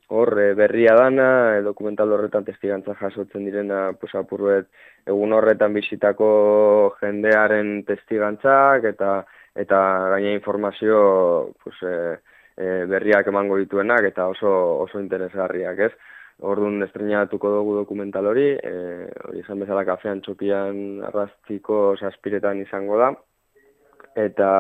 hor e, berria dana, e, dokumental horretan testigantza jasotzen direna pues, apurret egun horretan bizitako jendearen testigantzak eta eta gaina informazio pues, e, e, berriak emango dituenak eta oso oso interesgarriak, ez? Orduan estrenatuko dugu dokumental hori, e, hori izan bezala kafean txokian arrastiko saspiretan izango da, eta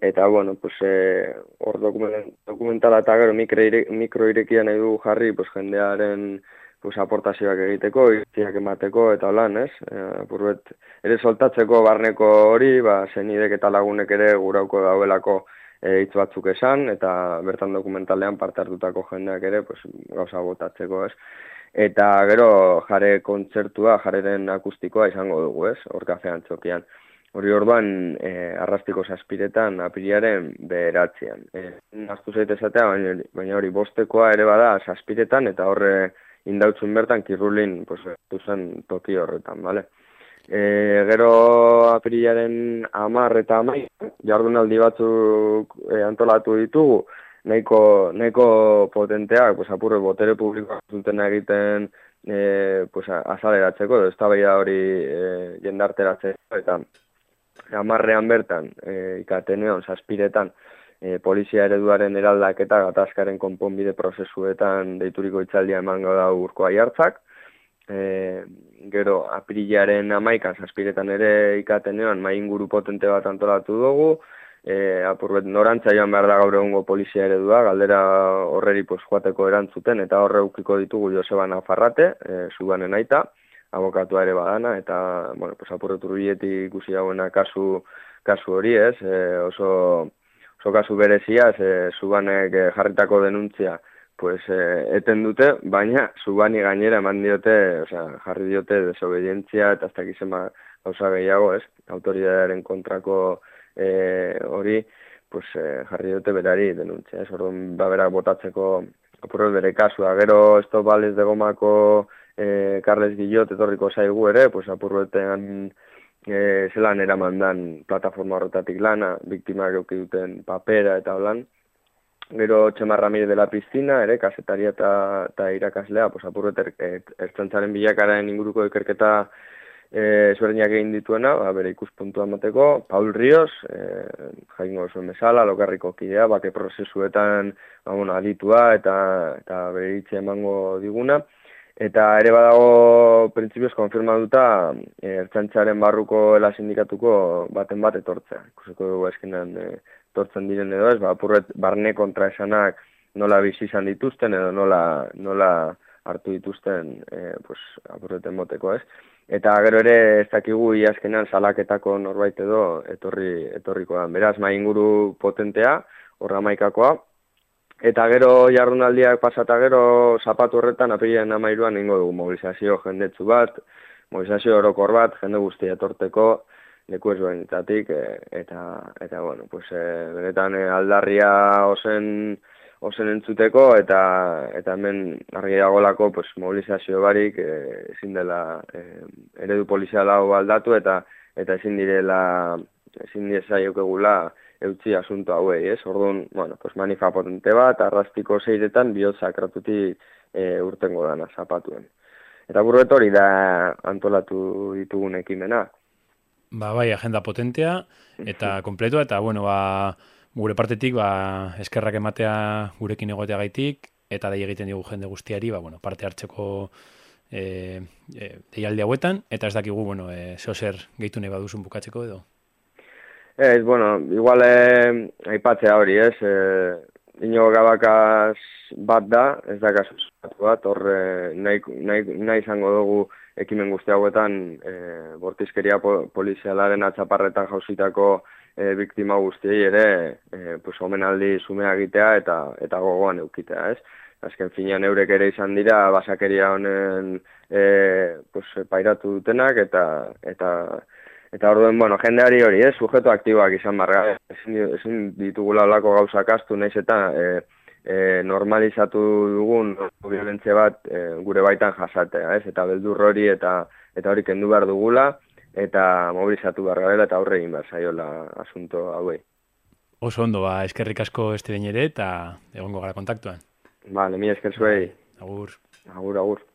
eta bueno, pues eh hor dokumentala ta gero mikro irekia nahi du jarri, pues jendearen pues aportazioak egiteko, iritziak emateko eta holan, ez? Eh burbet ere soltatzeko barneko hori, ba senidek eta lagunek ere gurauko dauelako eh hitz batzuk esan eta bertan dokumentalean parte hartutako jendeak ere pues gauza botatzeko, ez? Eta gero jare kontzertua, jareren akustikoa izango dugu, ez? Hor kafean txokian. Hori orduan, e, arrastiko saspiretan apiriaren beratzean. E, Naztu zaite esatea, baina, hori bostekoa ere bada saspiretan, eta horre indautzun bertan kirrulin pues, zen toki horretan, bale? E, gero apirilaren amar eta amai, jardunaldi batzuk e, antolatu ditugu, nahiko, nahiko potenteak, pues, apurre botere publikoak zuten egiten e, pues, azaleratzeko, ez da hori e, jendarteratzeko, eta amarrean bertan, e, ikateneon, saspiretan, e, polizia ereduaren eraldak eta gatazkaren konponbide prozesuetan deituriko itzaldia emango da urkoa jartzak. E, gero, aprilaren amaikan, saspiretan ere ikateneon, mai inguru potente bat antolatu dugu, e, apurbet norantza joan behar da gaur egungo polizia eredua, galdera horreri pues, joateko erantzuten, eta horre ukiko ditugu Joseba Nafarrate, e, zubanen aita, abokatua ere badana, eta, bueno, pues, apurretu ruietik ikusi dagoena kasu, kasu hori, ez, e, oso, oso kasu berezia, ze zubanek e, jarritako denuntzia, pues, e, eten dute, baina zubani gainera eman diote, osea, jarri diote desobedientzia, eta ez dakizen ba, gauza gehiago, ez, autoridadaren kontrako e, hori, pues, e, jarri diote berari denuntzia, ez, orduan, babera botatzeko apurret bere kasua, gero, esto bales de gomako, e, Carles Guillot etorriko zaigu ere, pues apurretean e, zelan eraman dan plataforma horretatik lana, biktimak euki duten papera eta holan. Gero Txemar Ramire de la Piztina, ere, kasetaria eta, irakaslea, pues apurret er, er, ertzantzaren bilakaren inguruko ikerketa e, egin dituena, ba, bere ikuspuntua emateko, Paul Rios, e, jaingo zuen bezala, lokarriko kidea, bake prozesuetan ba, bueno, aditua eta, eta bere emango diguna. Eta ere badago printzipioz konfirmatuta e, ertsantzaren barruko ela sindikatuko baten bat etortzea. Ikusiko dugu eskenan e, etortzen diren edo ez, ba, apurret barne kontra esanak nola bizi izan dituzten edo nola, nola hartu dituzten e, pues, apurreten moteko ez. Eta gero ere ez dakigu iazkenan salaketako norbait edo etorri, etorriko da. Beraz, ma inguru potentea, horra maikakoa. Eta gero jardunaldiak pasata gero zapatu horretan apirian amairuan ingo dugu mobilizazio jendetzu bat, mobilizazio orokor bat, jende guztia etorteko, leku ez e, eta, eta bueno, pues, e, benetan e, aldarria ozen, ozen entzuteko eta eta hemen argi dagolako pues mobilizazio barik eh, ezin dela e, eredu poliziala aldatu eta eta ezin direla ezin diezaiokegula eutzi asunto hauei, ez? Orduan, bueno, pues manifa potente bat, arrastiko zeiretan bihotza kratuti e, urtengo dana zapatuen. Eta burret hori da antolatu ditugun ekimena. Ba, bai, agenda potentea eta kompletua, eta, bueno, ba, gure partetik ba, eskerrak ematea gurekin egotea gaitik, eta dai egiten digu jende guztiari, ba, bueno, parte hartzeko e, e, deialdi hauetan, eta ez dakigu, bueno, e, zeo zer gehitu nahi baduzun bukatzeko edo? Ez, bueno, igual eh, aipatzea hori, ez, eh, ino gabakaz bat da, ez da kasu bat, hor nahi, nahi, izango dugu ekimen guzti hauetan eh, bortizkeria polizialaren atzaparretan jauzitako e, biktima guztiei ere e, pues, omenaldi sumea egitea eta eta gogoan eukitea, ez? Azken finean eurek ere izan dira basakeria honen e, pues, pairatu dutenak eta eta eta orduen, bueno, jendeari hori, ez? Sujeto aktiboak izan marra, ezin, ezin ditugula olako gauzak astu, naiz eta e, e, normalizatu dugun violentzia bat e, gure baitan jasatea, ez? Eta beldur hori eta eta hori kendu behar dugula, eta mobilizatu barra dela eta aurre egin behar zaiola asunto hauei. Oso ondo, ba, eskerrik asko este ere eta egongo gara kontaktuan. Vale, mi esker zuei. Agur. Agur, agur.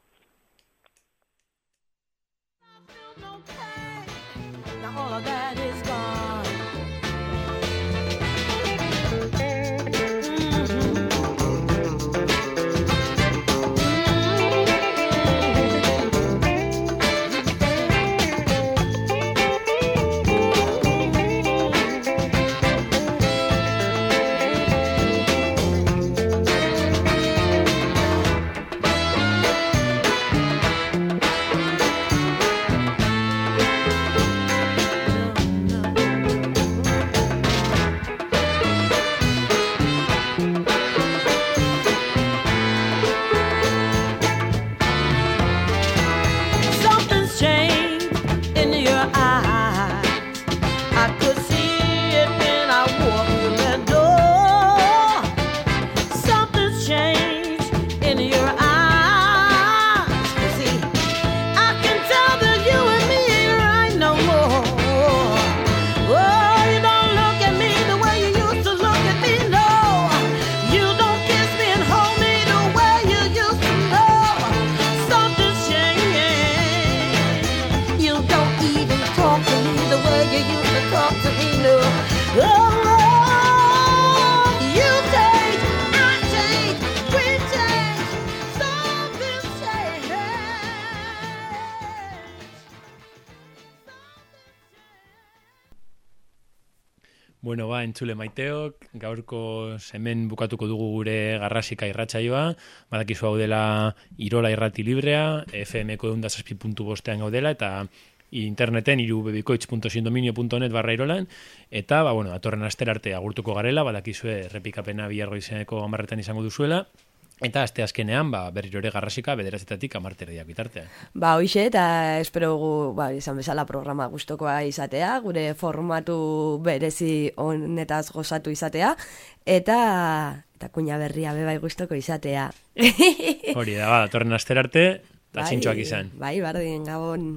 Entzule maiteok, gaurko hemen bukatuko dugu gure garrasika irratsaioa, badakizu hau dela Irola Irrati Librea, FM-ko puntu bostean gaudela, eta interneten irubebikoitz.sindominio.net barra irolan, eta, ba, bueno, atorren aster arte agurtuko garela, badakizue repikapena biarro izaneko amarretan izango duzuela, Eta azte azkenean, ba, berriro ere garrasika bederazetatik amarterdiak bitartean. Ba, hoxe, eta espero gu, ba, izan bezala programa gustokoa izatea, gure formatu berezi honetaz gozatu izatea, eta eta kuña berria bebai gustoko izatea. Hori da, ba, torren aster arte, eta bai, izan. Bai, bardin, gabon.